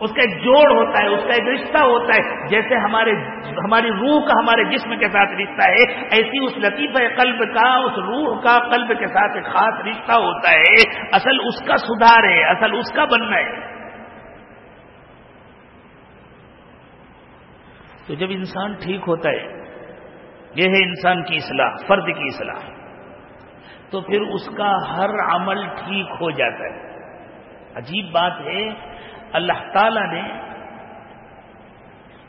اس کا ایک جوڑ ہوتا ہے، اس کا ایک رشتہ ہوتا ہے، جیسے ہمارے، ہماری روح کا ہمارے جسم کے ساتھ رشتہ ہے، ایسی اس لطیف قلب کا، اس روح کا قلب کے ساتھ ایک خاص رشتہ ہوتا ہے۔ اصل اس کا سدھار ہے، اصل اس کا بننا ہے۔ تو جب انسان ٹھیک ہوتا ہے، یہ ہے انسان کی اصلاح، فرد کی اصلاح۔ تو پھر اس کا ہر عمل ٹھیک ہو جاتا ہے۔ عجیب بات ہے اللہ تعالی نے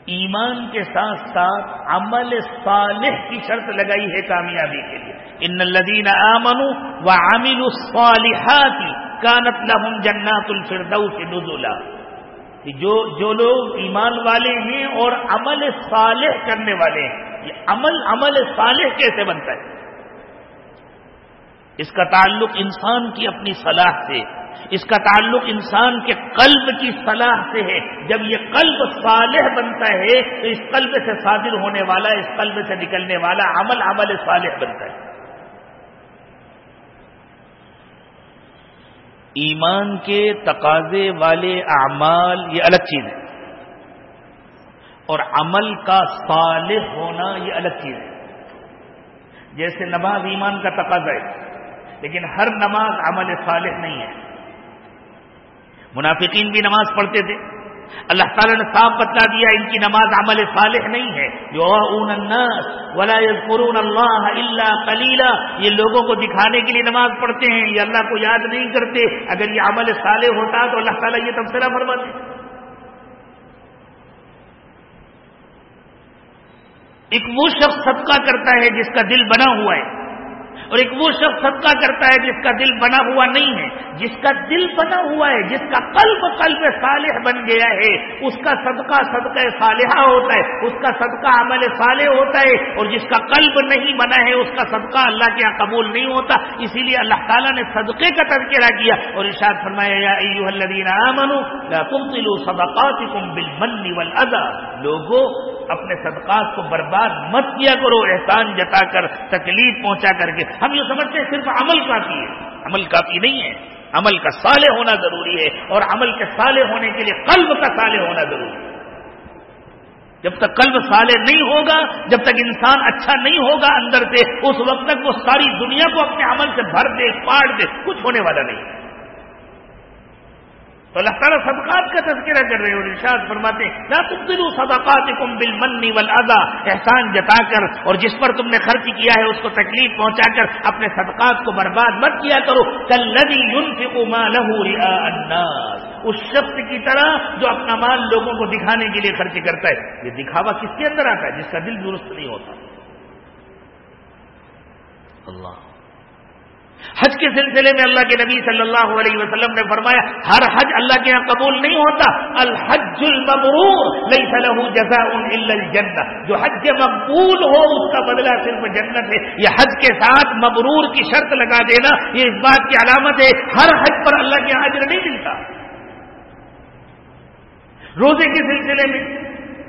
ایمان کے ساتھ ساتھ عمل صالح کی شرط لگائی ہے کامیابی کے لیے۔ ان الدین آمن و عامل الصالحات کانت لهم جنات الفردوس نزلا۔ جو جو لوگ ایمان والے ہیں اور عمل صالح کرنے والے ہیں، یہ عمل عمل صالح کیسے بنتا ہے؟ اس کا تعلق انسان کی اپنی صلاح سے اس کا تعلق انسان کے قلب کی صلاح سے ہے۔ جب یہ قلب صالح بنتا ہے، تو اس قلب سے صادر ہونے والا، اس قلب سے نکلنے والا عمل عمل صالح بنتا ہے۔ ایمان کے تقاضے والے اعمال، یہ الگ چیز ہے۔ اور عمل کا صالح ہونا یہ الگ چیز ہے۔ جیسے نماز ایمان کا تقاضا ہے، لیکن ہر نماز عمل صالح نہیں ہے۔ منافقین بھی نماز پڑھتے تھے۔ اللہ تعالیٰ نے صاف بتلا دیا ان کی نماز عمل صالح نہیں ہے۔ جو اللہ اللہ کلیلہ یہ لوگوں کو دکھانے کے لیے نماز پڑھتے ہیں۔ یہ اللہ کو یاد نہیں کرتے۔ اگر یہ عمل صالح ہوتا تو اللہ تعالیٰ یہ تبصرہ فرماتے۔ ایک وہ شخص صدقہ کرتا ہے جس کا دل بنا ہوا ہے۔ اور ایک وہ شخص صدقہ کرتا ہے جس کا دل بنا ہوا نہیں ہے، جس کا دل بنا ہوا ہے، جس کا قلب قلب صالح بن گیا ہے، اس کا صدقہ صدقہ صالحہ ہوتا ہے، اس کا صدقہ عمل صالح ہوتا ہے، اور جس کا قلب نہیں بنا ہے، اس کا صدقہ اللہ کے یہاں قبول نہیں ہوتا۔ اسی لیے اللہ تعالیٰ نے صدقے کا تذکرہ کیا اور ارشاد فرمایا بالمن والاذى لوگوں اپنے صدقات کو برباد مت کیا کرو، احسان جتا کر، تکلیف پہنچا کر کے۔ ہم یہ سمجھتے ہیں صرف عمل کافی ہے۔ عمل کافی نہیں ہے۔ عمل کا صالح ہونا ضروری ہے اور عمل کے صالح ہونے کے لیے قلب کا صالح ہونا ضروری ہے۔ جب تک قلب صالح نہیں ہوگا، جب تک انسان اچھا نہیں ہوگا اندر سے، اس وقت تک وہ ساری دنیا کو اپنے عمل سے بھر دے، پاڑ دے، کچھ ہونے والا نہیں۔ ہے تو اللہ تعالیٰ صدقات کا تذکرہ کر رہے اور ارشاد فرماتے نہ تم دلو صدقات کم بل منی احسان جتا کر اور جس پر تم نے خرچ کیا ہے اس کو تکلیف پہنچا کر اپنے صدقات کو برباد مت کیا کرو کل ندی الناس۔ اس شخص کی طرح جو اپنا مال لوگوں کو دکھانے کے لیے خرچ کرتا ہے۔ یہ دکھاوا کس کے اندر آتا ہے؟ جس کا دل درست نہیں ہوتا۔ اللہ۔ حج کے سلسلے میں اللہ کے نبی صلی اللہ علیہ وسلم نے فرمایا، ہر حج اللہ کے یہاں قبول نہیں ہوتا۔ الحج المبرور لئی جزا الجنت جو حج مقبول ہو، اس کا بدلہ صرف جنت ہے۔ یہ حج کے ساتھ مبرور کی شرط لگا دینا، یہ اس بات کی علامت ہے، ہر حج پر اللہ کے یہاں حجر نہیں ملتا۔ روزے کے سلسلے میں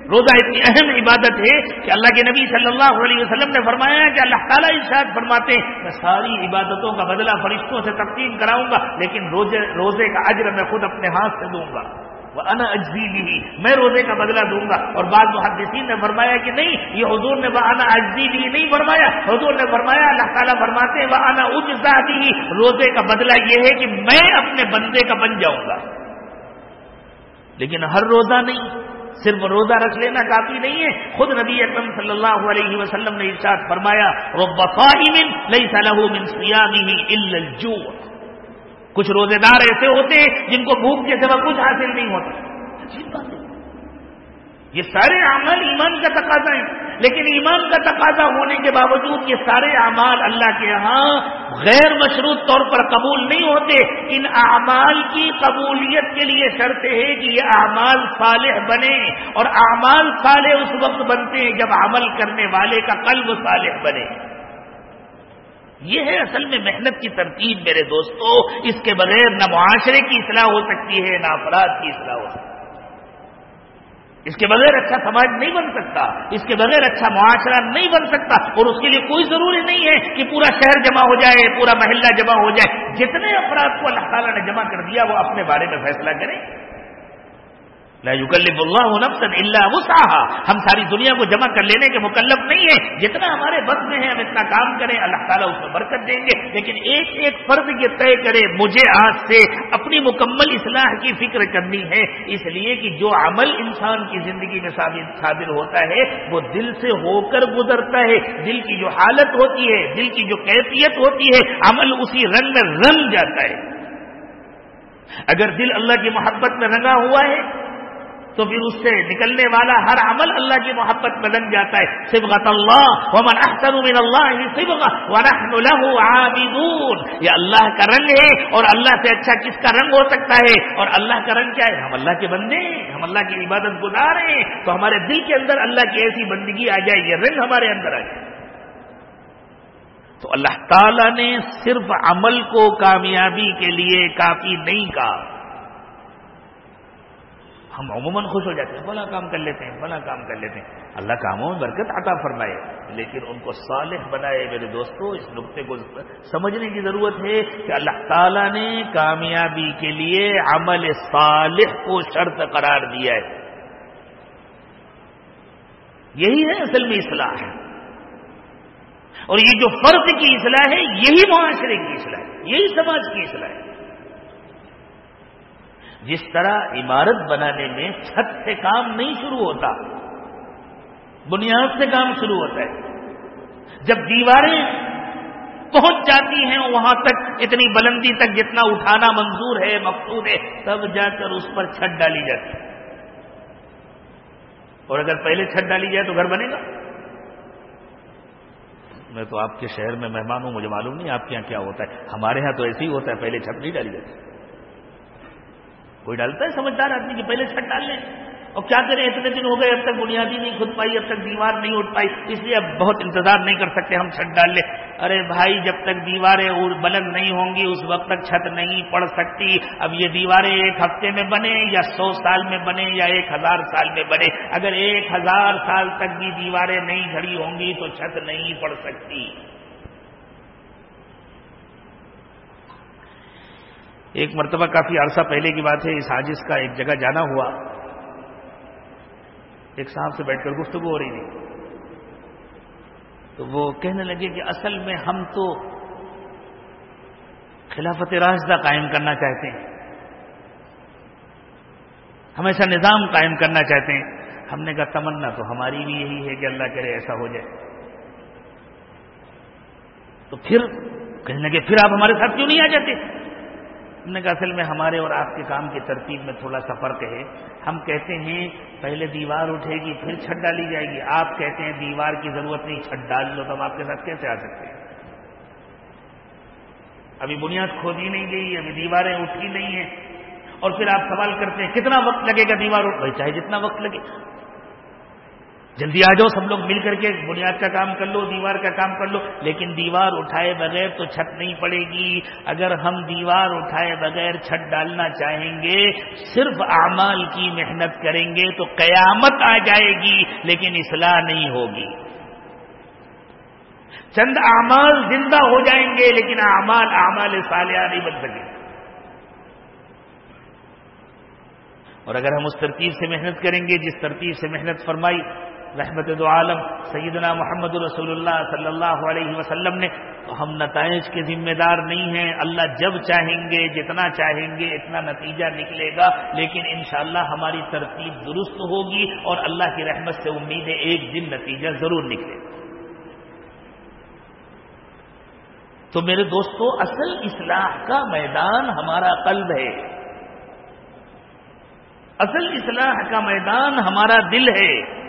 روزہ اتنی اہم عبادت ہے کہ اللہ کے نبی صلی اللہ علیہ وسلم نے فرمایا کہ اللہ تعالیٰ ارشاد فرماتے ہیں، میں ساری عبادتوں کا بدلہ فرشتوں سے تقسیم کراؤں گا، لیکن روزے روزے کا اجر میں خود اپنے ہاتھ سے دوں گا۔ وہ انا اجزی بھی میں روزے کا بدلہ دوں گا۔ اور بعض محدثین نے فرمایا کہ نہیں، یہ حضور نے وہ انا اجزی بھی نہیں فرمایا۔ حضور نے فرمایا، اللہ تعالیٰ فرماتے وہ انا اجزا بھی روزے کا بدلہ یہ ہے کہ میں اپنے بندے کا بن جاؤں گا۔ لیکن ہر روزہ نہیں۔ صرف روزہ رکھ لینا کافی نہیں ہے۔ خود نبی اکرم صلی اللہ علیہ وسلم نے ارشاد فرمایا کچھ روزے دار ایسے ہوتے ہیں جن کو بھوک کے سوا کچھ حاصل نہیں ہوتا۔ یہ سارے اعمال ایمان کا تقاضا ہے لیکن ایمان کا تقاضا ہونے کے باوجود یہ سارے اعمال اللہ کے ہاں غیر مشروط طور پر قبول نہیں ہوتے۔ ان اعمال کی قبولیت کے لیے شرط ہے کہ یہ اعمال صالح بنے اور اعمال صالح اس وقت بنتے ہیں جب عمل کرنے والے کا قلب صالح بنے۔ یہ ہے اصل میں محنت کی ترتیب میرے دوستو۔ اس کے بغیر نہ معاشرے کی اصلاح ہو سکتی ہے، نہ افراد کی اصلاح ہو سکتی ہے۔ اس کے بغیر اچھا سماج نہیں بن سکتا، اس کے بغیر اچھا معاشرہ نہیں بن سکتا، اور اس کے لیے کوئی ضروری نہیں ہے کہ پورا شہر جمع ہو جائے، پورا محلہ جمع ہو جائے۔ جتنے افراد کو اللہ تعالیٰ نے جمع کر دیا، وہ اپنے بارے میں فیصلہ کریں۔ لا يكلف اللہ نفسا الا وسعها. ہم ساری دنیا کو جمع کر لینے کے مکلف نہیں ہے جتنا ہمارے بس میں ہے ہم اتنا کام کریں، اللہ تعالیٰ اس میں برکت دیں گے. لیکن ایک ایک فرض یہ طے کرے، مجھے آج سے اپنی مکمل اصلاح کی فکر کرنی ہے. اس لیے کہ جو عمل انسان کی زندگی میں ثابت ہوتا ہے، وہ دل سے ہو کر گزرتا ہے. دل کی جو حالت ہوتی ہے، دل کی جو کیفیت ہوتی ہے، عمل اسی رنگ میں رنگ جاتا ہے. اگر دل اللہ کی محبت میں رنگا ہوا ہے تو پھر اس سے نکلنے والا ہر عمل اللہ کی محبت میں بن جاتا ہے۔ سبغت اللہ، ومن احسن من اللہ ونحن له عابدون۔ یہ اللہ کا رنگ ہے اور اللہ سے اچھا کس کا رنگ ہو سکتا ہے؟ اور اللہ کا رنگ کیا ہے؟ ہم اللہ کے بندے ہم اللہ کی عبادت گزار ہیں۔ تو ہمارے دل کے اندر اللہ کی ایسی بندگی آ جائے، یہ رنگ ہمارے اندر آ جائے۔ تو اللہ تعالی نے صرف عمل کو کامیابی کے لیے کافی نہیں کہا۔ ہم عموماً خوش ہو جاتے ہیں بڑا کام کر لیتے ہیں بڑا کام کر لیتے ہیں۔ اللہ کاموں میں برکت عطا فرمائے۔ لیکن ان کو صالح بنائے میرے دوستو، اس نقطے کو سمجھنے کی ضرورت ہے کہ اللہ تعالیٰ نے کامیابی کے لیے عمل صالح کو شرط قرار دیا ہے۔ یہی ہے اصل میں اصلاح ہے۔ اور یہ جو فرد کی اصلاح ہے، یہی معاشرے کی اصلاح ہے، یہی سماج کی اصلاح ہے۔ جس طرح عمارت بنانے میں چھت سے کام نہیں شروع ہوتا، بنیاد سے کام شروع ہوتا ہے۔ جب دیواریں پہنچ جاتی ہیں، وہاں تک اتنی بلندی تک جتنا اٹھانا منظور ہے، مقصود ہے، تب جا کر اس پر چھت ڈالی جاتی ہے۔ اور اگر پہلے چھت ڈالی جائے تو گھر بنے گا۔ میں تو آپ کے شہر میں مہمان ہوں، مجھے معلوم نہیں آپ کے یہاں کیا ہوتا ہے۔ ہمارے یہاں تو ایسے ہی ہوتا ہے، پہلے چھت نہیں ڈالی جاتی۔ کوئی ڈالتا ہے؟ سمجھدار آدمی کہ پہلے چھت ڈال لیں۔ اور کیا کریں؟ اتنے دن ہو گئے اب تک بنیادی نہیں کھد پائی، اب تک دیوار نہیں اٹھ پائی۔ اس لیے اب بہت انتظار نہیں کر سکتے ہم چھت ڈال لیں۔ ارے بھائی، جب تک دیواریں بلند نہیں ہوں گی، اس وقت تک چھت نہیں پڑ سکتی۔ اب یہ دیواریں ایک ہفتے میں بنے یا سو سال میں بنے یا ایک ہزار سال میں بنے اگر ایک ہزار سال تک بھی دیواریں نہیں کھڑی ہوں گی تو چھت نہیں پڑ سکتی۔ ایک مرتبہ کافی عرصہ پہلے کی بات ہے، اس حاجز کا ایک جگہ جانا ہوا۔ ایک صاحب سے بیٹھ کر گفتگو ہو رہی تھی۔ تو وہ کہنے لگے کہ اصل میں ہم تو خلافت راشدہ قائم کرنا چاہتے ہیں۔ ہمیشہ نظام قائم کرنا چاہتے ہیں۔ ہم نے کہا، تمنا تو ہماری بھی یہی ہے کہ اللہ کرے ایسا ہو جائے۔ تو پھر کہنے لگے، پھر آپ ہمارے ساتھ کیوں نہیں آ جاتے؟ ہم نے کہا، اصل میں ہمارے اور آپ کے کام کی ترتیب میں تھوڑا سا فرق ہے۔ ہم کہتے ہیں، پہلے دیوار اٹھے گی، پھر چھت ڈالی جائے گی۔ آپ کہتے ہیں، دیوار کی ضرورت نہیں، چھت ڈال لو تو ہم آپ کے ساتھ کیسے آ سکتے ہیں؟ ابھی بنیاد کھودی نہیں گئی، ابھی دیواریں اٹھی نہیں ہیں۔ اور پھر آپ سوال کرتے ہیں، کتنا وقت لگے گا دیوار اٹھ بھائی، چاہے جتنا وقت لگے۔ جلدی آ جاؤ، سب لوگ مل کر کے بنیاد کا کام کر لو، دیوار کا کام کر لو۔ لیکن دیوار اٹھائے بغیر تو چھت نہیں پڑے گی۔ اگر ہم دیوار اٹھائے بغیر چھت ڈالنا چاہیں گے، صرف اعمال کی محنت کریں گے تو قیامت آ جائے گی، لیکن اصلاح نہیں ہوگی۔ چند اعمال زندہ ہو جائیں گے، لیکن اعمال اعمال صالحہ نہیں بن سکے۔ اور اگر ہم اس ترتیب سے محنت کریں گے، جس ترتیب سے محنت فرمائی رحمت دو عالم، سیدنا محمد رسول اللہ صلی اللہ علیہ وسلم نے، تو ہم نتائج کے ذمہ دار نہیں ہیں، اللہ جب چاہیں گے جتنا چاہیں گے اتنا نتیجہ نکلے گا، لیکن انشاءاللہ ہماری ترتیب درست ہوگی اور اللہ کی رحمت سے امید ہے ایک دن نتیجہ ضرور نکلے۔ گا تو میرے دوستو، اصل اصلاح کا میدان ہمارا قلب ہے۔ اصل اصلاح کا میدان ہمارا دل ہے۔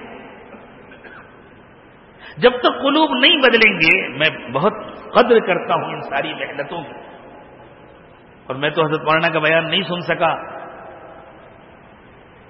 جب تک قلوب نہیں بدلیں گے، میں بہت قدر کرتا ہوں ان ساری محنتوں کی۔ اور میں تو حضرت مولانا کا بیان نہیں سن سکا۔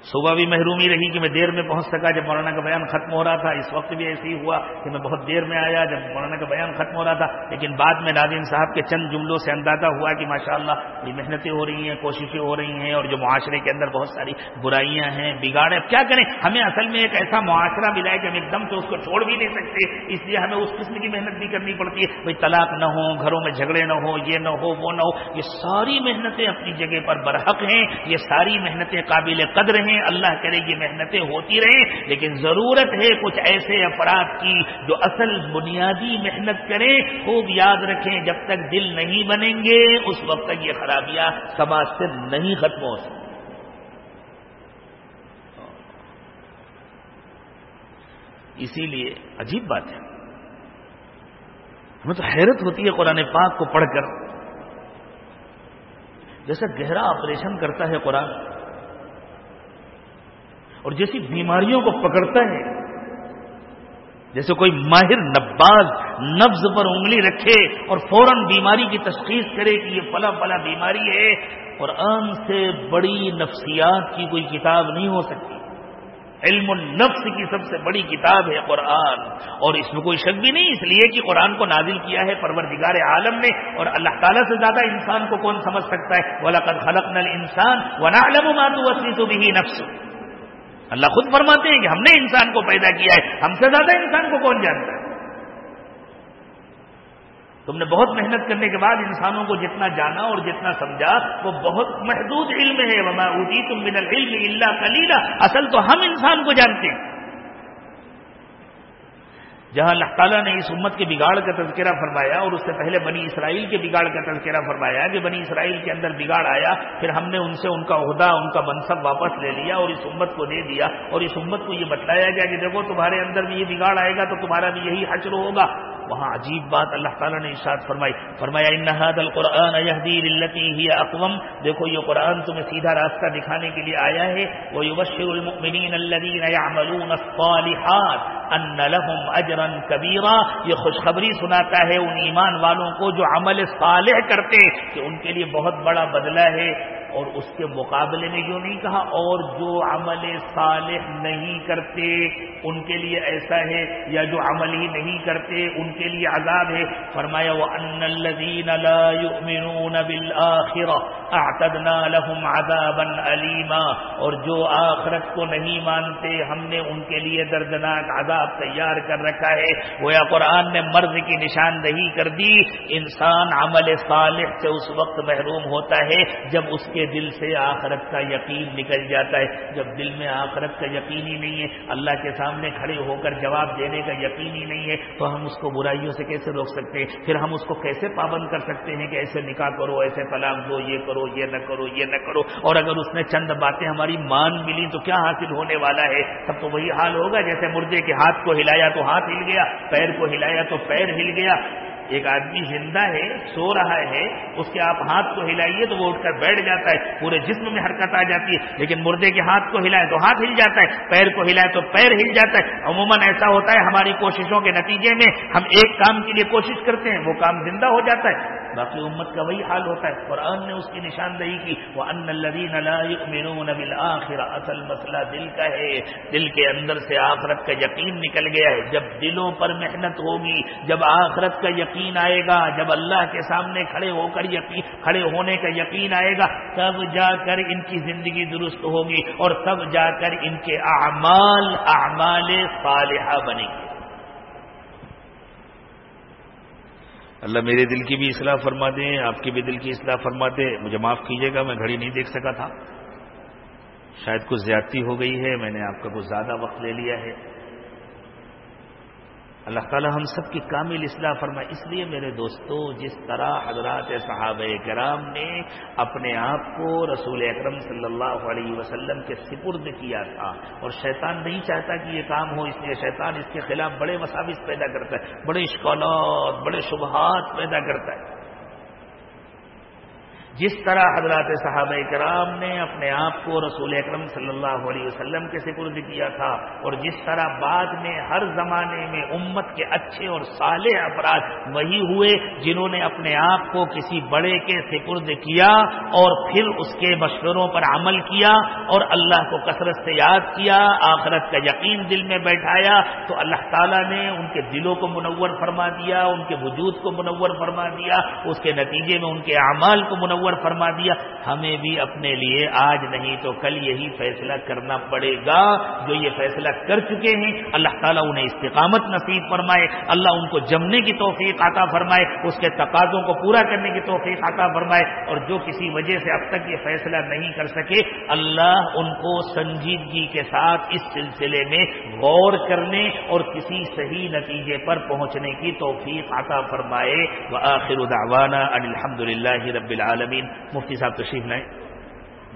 صبح بھی محرومی رہی کہ میں دیر میں پہنچ سکا جب مولانا کا بیان ختم ہو رہا تھا۔ اس وقت بھی ایسے ہی ہوا کہ میں بہت دیر میں آیا جب مولانا کا بیان ختم ہو رہا تھا۔ لیکن بعد میں ناظرین صاحب کے چند جملوں سے اندازہ ہوا کہ ماشاء اللہ محنتیں ہو رہی ہیں، کوششیں ہو رہی ہیں اور جو معاشرے کے اندر بہت ساری برائیاں ہیں بگاڑ اب کیا کریں؟ ہمیں اصل میں ایک ایسا معاشرہ ملا ہے کہ ہم ایک دم سے اس کو چھوڑ بھی نہیں سکتے۔ اس لیے ہمیں اس قسم کی محنت بھی کرنی پڑتی ہے۔ بھائی طلاق نہ ہو، گھروں میں جھگڑے نہ ہو، یہ نہ ہو، وہ نہ ہو، یہ ساری محنتیں اپنی جگہ پر برحق ہیں۔ یہ ساری محنتیں قابل قدر ہیں۔ اللہ کرے گی محنتیں ہوتی رہیں، لیکن ضرورت ہے کچھ ایسے افراد کی جو اصل بنیادی محنت کریں، خوب یاد رکھیں جب تک دل نہیں بنیں گے، اس وقت تک یہ خرابیاں سماج سے نہیں ختم ہو سکتی۔ اسی لیے عجیب بات ہے۔ ہمیں تو حیرت ہوتی ہے قرآن پاک کو پڑھ کر۔ جیسا گہرا آپریشن کرتا ہے قرآن۔ اور جیسی بیماریوں کو پکڑتا ہے، جیسے کوئی ماہر نباز نبز پر انگلی رکھے اور فوراً بیماری کی تشخیص کرے کہ یہ پلا پلا بیماری ہے اور عام سے بڑی نفسیات کی کوئی کتاب نہیں ہو سکتی۔ علم النفس کی سب سے بڑی کتاب ہے قرآن، اور اس میں کوئی شک بھی نہیں، اس لیے کہ قرآن کو نازل کیا ہے پروردگار عالم نے، اور اللہ تعالیٰ سے زیادہ انسان کو کون سمجھ سکتا ہے؟ ولا قد خلق نل انسان ونا علم وسی تو بھی نفس اللہ خود فرماتے ہیں کہ ہم نے انسان کو پیدا کیا ہے، ہم سے زیادہ انسان کو کون جانتا ہے؟ تم نے بہت محنت کرنے کے بعد انسانوں کو جتنا جانا اور جتنا سمجھا، وہ بہت محدود علم ہے۔ وما اوٹی تم من العلم اللہ کلیلہ اصل تو ہم انسان کو جانتے ہیں۔ جہاں اللہ تعالیٰ نے اس امت کے بگاڑ کا تذکرہ فرمایا اور اس سے پہلے بنی اسرائیل کے بگاڑ کا تذکرہ فرمایا کہ بنی اسرائیل کے اندر بگاڑ آیا، پھر ہم نے ان سے ان کا عہدہ، ان کا منصب واپس لے لیا اور اس امت کو دے دیا اور اس امت کو یہ بتلایا گیا کہ دیکھو تمہارے اندر بھی یہ بگاڑ آئے گا تو تمہارا بھی یہی حشر ہوگا۔ وہاں عجیب بات اللہ تعالیٰ نے ارشاد فرمائی، فرمایا انحاد القرآن یہدیر التی ہی اقوم دیکھو، یہ قرآن تمہیں سیدھا راستہ دکھانے کے لیے آیا ہے۔ وہ یبشر المؤمنین الذین یعملون الصالحات ان لهم اجرا کبیرا یہ خوشخبری سناتا ہے ان ایمان والوں کو جو عمل صالح کرتے کہ ان کے لیے بہت بڑا بدلہ ہے۔ اور اس کے مقابلے میں کیوں نہیں کہا، اور جو عمل صالح نہیں کرتے، ان کے لیے ایسا ہے، یا جو عمل ہی نہیں کرتے، ان کے لیے عذاب ہے۔ فرمایا وہ ان الذین لا يؤمنون بالآخرہ اعتدنا لهم عذابا علیما اور جو آخرت کو نہیں مانتے، ہم نے ان کے لیے دردناک عذاب تیار کر رکھا ہے۔ گویا قرآن نے مرض کی نشاندہی کر دی۔ انسان عمل صالح سے اس وقت محروم ہوتا ہے جب اس کے دل سے آخرت کا یقین نکل جاتا ہے۔ جب دل میں آخرت کا یقین ہی نہیں ہے، اللہ کے سامنے کھڑے ہو کر جواب دینے کا یقین ہی نہیں ہے، تو ہم اس کو برائیوں سے کیسے روک سکتے ہیں؟ پھر ہم اس کو کیسے پابند کر سکتے ہیں کہ ایسے نکاح کرو، ایسے طلاق دو، یہ کرو، یہ نہ کرو، یہ نہ کرو۔ اور اگر اس نے چند باتیں ہماری مان ملی تو کیا حاصل ہونے والا ہے؟ تب تو وہی حال ہوگا، جیسے مردے کے ہاتھ کو ہلایا تو ہاتھ ہل گیا، پیر کو ہلایا تو پیر ہل گیا۔ ایک آدمی زندہ ہے، سو رہا ہے، اس کے آپ ہاتھ کو ہلائیے تو وہ اٹھ کر بیٹھ جاتا ہے، پورے جسم میں حرکت آ جاتی ہے، لیکن مردے کے ہاتھ کو ہلائے تو ہاتھ ہل جاتا ہے، پیر کو ہلائے تو پیر ہل جاتا ہے۔ عموماً ایسا ہوتا ہے ہماری کوششوں کے نتیجے میں ہم ایک کام کے لیے کوشش کرتے ہیں، وہ کام زندہ ہو جاتا ہے۔ باقی امت کا وہی حال ہوتا ہے۔ قرآن نے اس کی نشاندہی کی۔ وہ ان الدین بالآخر اصل مسئلہ دل کا ہے۔ دل کے اندر سے آخرت کا یقین نکل گیا ہے۔ جب دلوں پر محنت ہوگی، جب آخرت کا یقین یقین آئے گا، جب اللہ کے سامنے کھڑے ہو کر یقین، کھڑے ہونے کا یقین آئے گا، تب جا کر ان کی زندگی درست ہوگی اور تب جا کر ان کے اعمال اعمال صالحہ بنے گی اللہ میرے دل کی بھی اصلاح فرما دیں آپ کے بھی دل کی اصلاح فرما دیں مجھے معاف کیجیے گا، میں گھڑی نہیں دیکھ سکا تھا۔ شاید کچھ زیادتی ہو گئی ہے، میں نے آپ کا کچھ زیادہ وقت لے لیا ہے۔ اللہ تعالی ہم سب کی کامل اصلاح فرمائے۔ اس لیے میرے دوستو، جس طرح حضرات صحابہ کرام نے اپنے آپ کو رسول اکرم صلی اللہ علیہ وسلم کے سپرد کیا تھا، اور شیطان نہیں چاہتا کہ یہ کام ہو، اس لیے شیطان اس کے خلاف بڑے مساوس پیدا کرتا ہے، بڑے اشکالات، بڑے شبہات پیدا کرتا ہے۔ جس طرح حضرات صحابہ کرام نے اپنے آپ کو رسول اکرم صلی اللہ علیہ وسلم کے سپرد کیا تھا، اور جس طرح بعد میں ہر زمانے میں امت کے اچھے اور صالح افراد وہی ہوئے جنہوں نے اپنے آپ کو کسی بڑے کے سپرد کیا اور پھر اس کے مشوروں پر عمل کیا اور اللہ کو کثرت سے یاد کیا، آخرت کا یقین دل میں بیٹھایا، تو اللہ تعالیٰ نے ان کے دلوں کو منور فرما دیا، ان کے وجود کو منور فرما دیا، اس کے نتیجے میں ان کے اعمال کو منور منور فرما دیا، ہمیں بھی اپنے لیے آج نہیں تو کل یہی فیصلہ کرنا پڑے گا۔ جو یہ فیصلہ کر چکے ہیں، اللہ تعالیٰ انہیں استقامت نصیب فرمائے، اللہ ان کو جمنے کی توفیق عطا فرمائے، اس کے تقاضوں کو پورا کرنے کی توفیق عطا فرمائے۔ اور جو کسی وجہ سے اب تک یہ فیصلہ نہیں کر سکے، اللہ ان کو سنجیدگی کے ساتھ اس سلسلے میں غور کرنے اور کسی صحیح نتیجے پر پہنچنے کی توفیق عطا فرمائے۔ وآخر دعوانا ان الحمد للہ رب العالمین۔ العالمین مفتی صاحب تشریف لائیں۔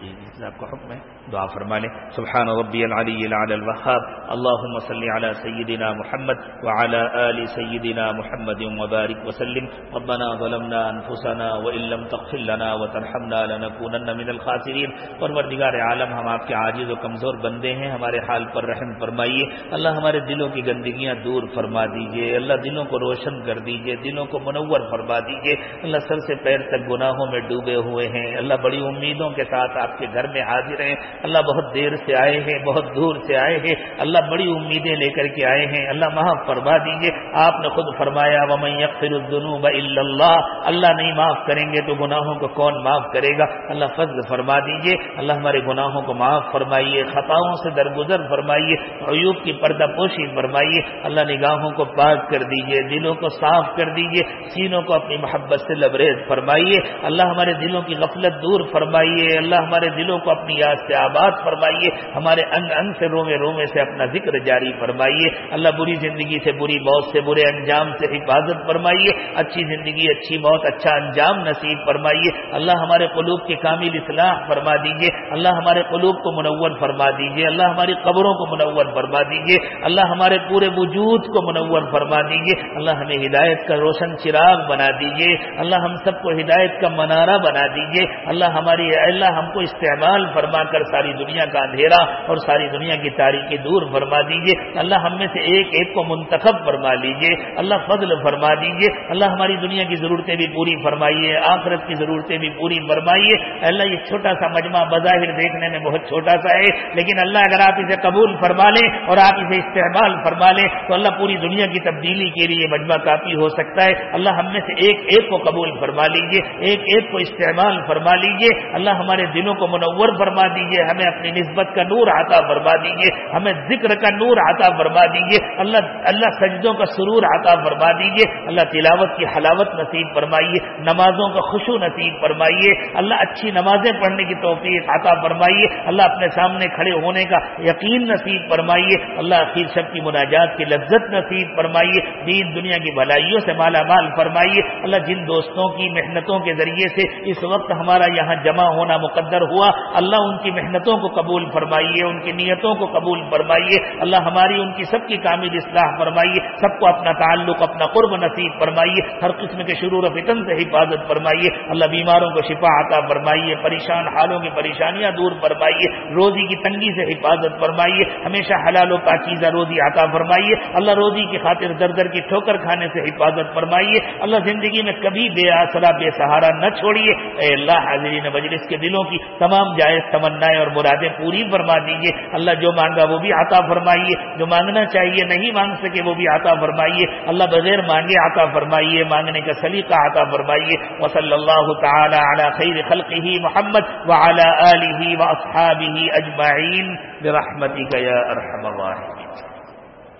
جی جی۔ صاحب کا حکم ہے، دعا فرما لیں سبحان ربی العلی العلی الوهاب اللهم صل على سيدنا محمد وعلى ال سيدنا محمد وبارك وسلم۔ ربنا ظلمنا انفسنا وان لم تغفر لنا وترحمنا لنكونن من الخاسرين پروردگار عالم، ہم آپ کے عاجز و کمزور بندے ہیں، ہمارے حال پر رحم فرمائیے۔ اللہ ہمارے دلوں کی گندگیاں دور فرما دیجیے اللہ دلوں کو روشن کر دیجیے دلوں کو منور فرما دیجیے اللہ سر سے پیر تک گناہوں میں ڈوبے ہوئے ہیں۔ اللہ بڑی امیدوں کے ساتھ آپ کے گھر میں حاضر ہیں۔ اللہ بہت دیر سے آئے ہیں، بہت دور سے آئے ہیں۔ اللہ بڑی امیدیں لے کر کے آئے ہیں۔ اللہ معاف فرما دیجیے آپ نے خود فرمایا الذنوب الا اللہ اللہ نہیں معاف کریں گے تو گناہوں کو کون معاف کرے گا؟ اللہ فضل فرما دیجیے اللہ ہمارے گناہوں کو معاف فرمائیے، خطاؤں سے درگزر فرمائیے، عیوب کی پردہ پوشی فرمائیے۔ اللہ نگاہوں کو پاک کر دیجیے دلوں کو صاف کر دیجیے سینوں کو اپنی محبت سے لبریز فرمائیے۔ اللہ ہمارے دلوں کی غفلت دور فرمائیے۔ اللہ ہمارے دلوں کو اپنی یاد سے آباد فرمائیے، ہمارے انگ انگ سے رومے رومے سے اپنا ذکر جاری فرمائیے۔ اللہ بری زندگی سے، بری موت سے، برے انجام سے حفاظت فرمائیے۔ اچھی زندگی، اچھی موت اچھا انجام نصیب فرمائیے۔ اللہ ہمارے قلوب کی کامل اصلاح فرما دیجیے۔ اللہ ہمارے قلوب کو منور فرما دیجیے۔ اللہ ہماری قبروں کو منور فرما دیجیے۔ اللہ ہمارے پورے وجود کو منور فرما دیجیے۔ اللہ ہمیں ہدایت کا روشن چراغ بنا دیجیے۔ اللہ ہم سب کو ہدایت کا منارہ بنا دیجیے۔ اللہ ہماری، اللہ ہم کو استعمال فرما کر ساری دنیا کا اندھیرا اور ساری دنیا کی تاریخی دور فرما دیجیے اللہ ہم میں سے ایک ایک کو منتخب فرما لیجیے اللہ فضل فرما دیجیے اللہ ہماری دنیا کی ضرورتیں بھی پوری فرمائیے، آخرت کی ضرورتیں بھی پوری فرمائیے۔ اللہ یہ چھوٹا سا مجمع بظاہر دیکھنے میں بہت چھوٹا سا ہے، لیکن اللہ اگر آپ اسے قبول فرما لیں اور آپ اسے استعمال فرما لیں، تو اللہ پوری دنیا کی تبدیلی کے لیے مجمع کافی ہو سکتا ہے۔ اللہ ہم میں سے ایک ایک کو قبول فرما لیجیے ایک ایک کو استعمال فرما لیجیے اللہ ہمارے دلوں کو منور فرما دیجیے ہمیں اپنی نسبت کا نور آتا فرما دیجیے ہمیں ذکر کا نور آتا فرما دیجیے اللہ اللہ سجدوں کا سرور آتا فرما دیجیے اللہ تلاوت کی حلاوت نصیب فرمائیے، نمازوں کا خوشو نصیب فرمائیے، اللہ اچھی نمازیں پڑھنے کی توفیق عطا فرمائیے، اللہ اپنے سامنے کھڑے ہونے کا یقین نصیب فرمائیے، اللہ اخیر شب کی مناجات کی لذت نصیب فرمائیے، دین دنیا کی بھلائیوں سے مالا مال فرمائیے، اللہ جن دوستوں کی محنتوں کے ذریعے سے اس وقت ہمارا یہاں جمع ہونا مقدر ہوا اللہ ان کی محنتوں کو قبول فرمائیے، ان کی نیتوں کو قبول فرمائیے، اللہ ہماری ان کی سب کی کامل اصلاح فرمائیے، سب کو اپنا تعلق، اپنا قرب نصیب فرمائیے، ہر قسم کے شرور و فتن سے حفاظت فرمائیے، اللہ بیماروں کو شفا عطا فرمائیے، پریشان حالوں کی پریشانیاں دور فرمائیے، روزی کی تنگی سے حفاظت فرمائیے، ہمیشہ حلال و پاکیزہ روزی عطا فرمائیے، اللہ روزی کی خاطر در در کی ٹھوکر کھانے سے حفاظت فرمائیے، اللہ زندگی میں کبھی بے آسرا، بے سہارا نہ چھوڑیے۔ اے اللہ، حاضرین مجلس کے دلوں کی تمام جائز تمنائیں اور مرادیں پوری فرما دیجیے اللہ جو مانگا وہ بھی عطا فرمائیے۔ جو مانگنا چاہیے نہیں مانگ سکے وہ بھی عطا فرمائیے۔ اللہ بغیر مانگے عطا فرمائیے۔ مانگنے کا سلیقہ عطا فرمائیے۔ وصلی اللہ تعالی علی خیر خلقه محمد وعلى آلہ واصحابہ اجمعین برحمتک یا ارحم الراحمین۔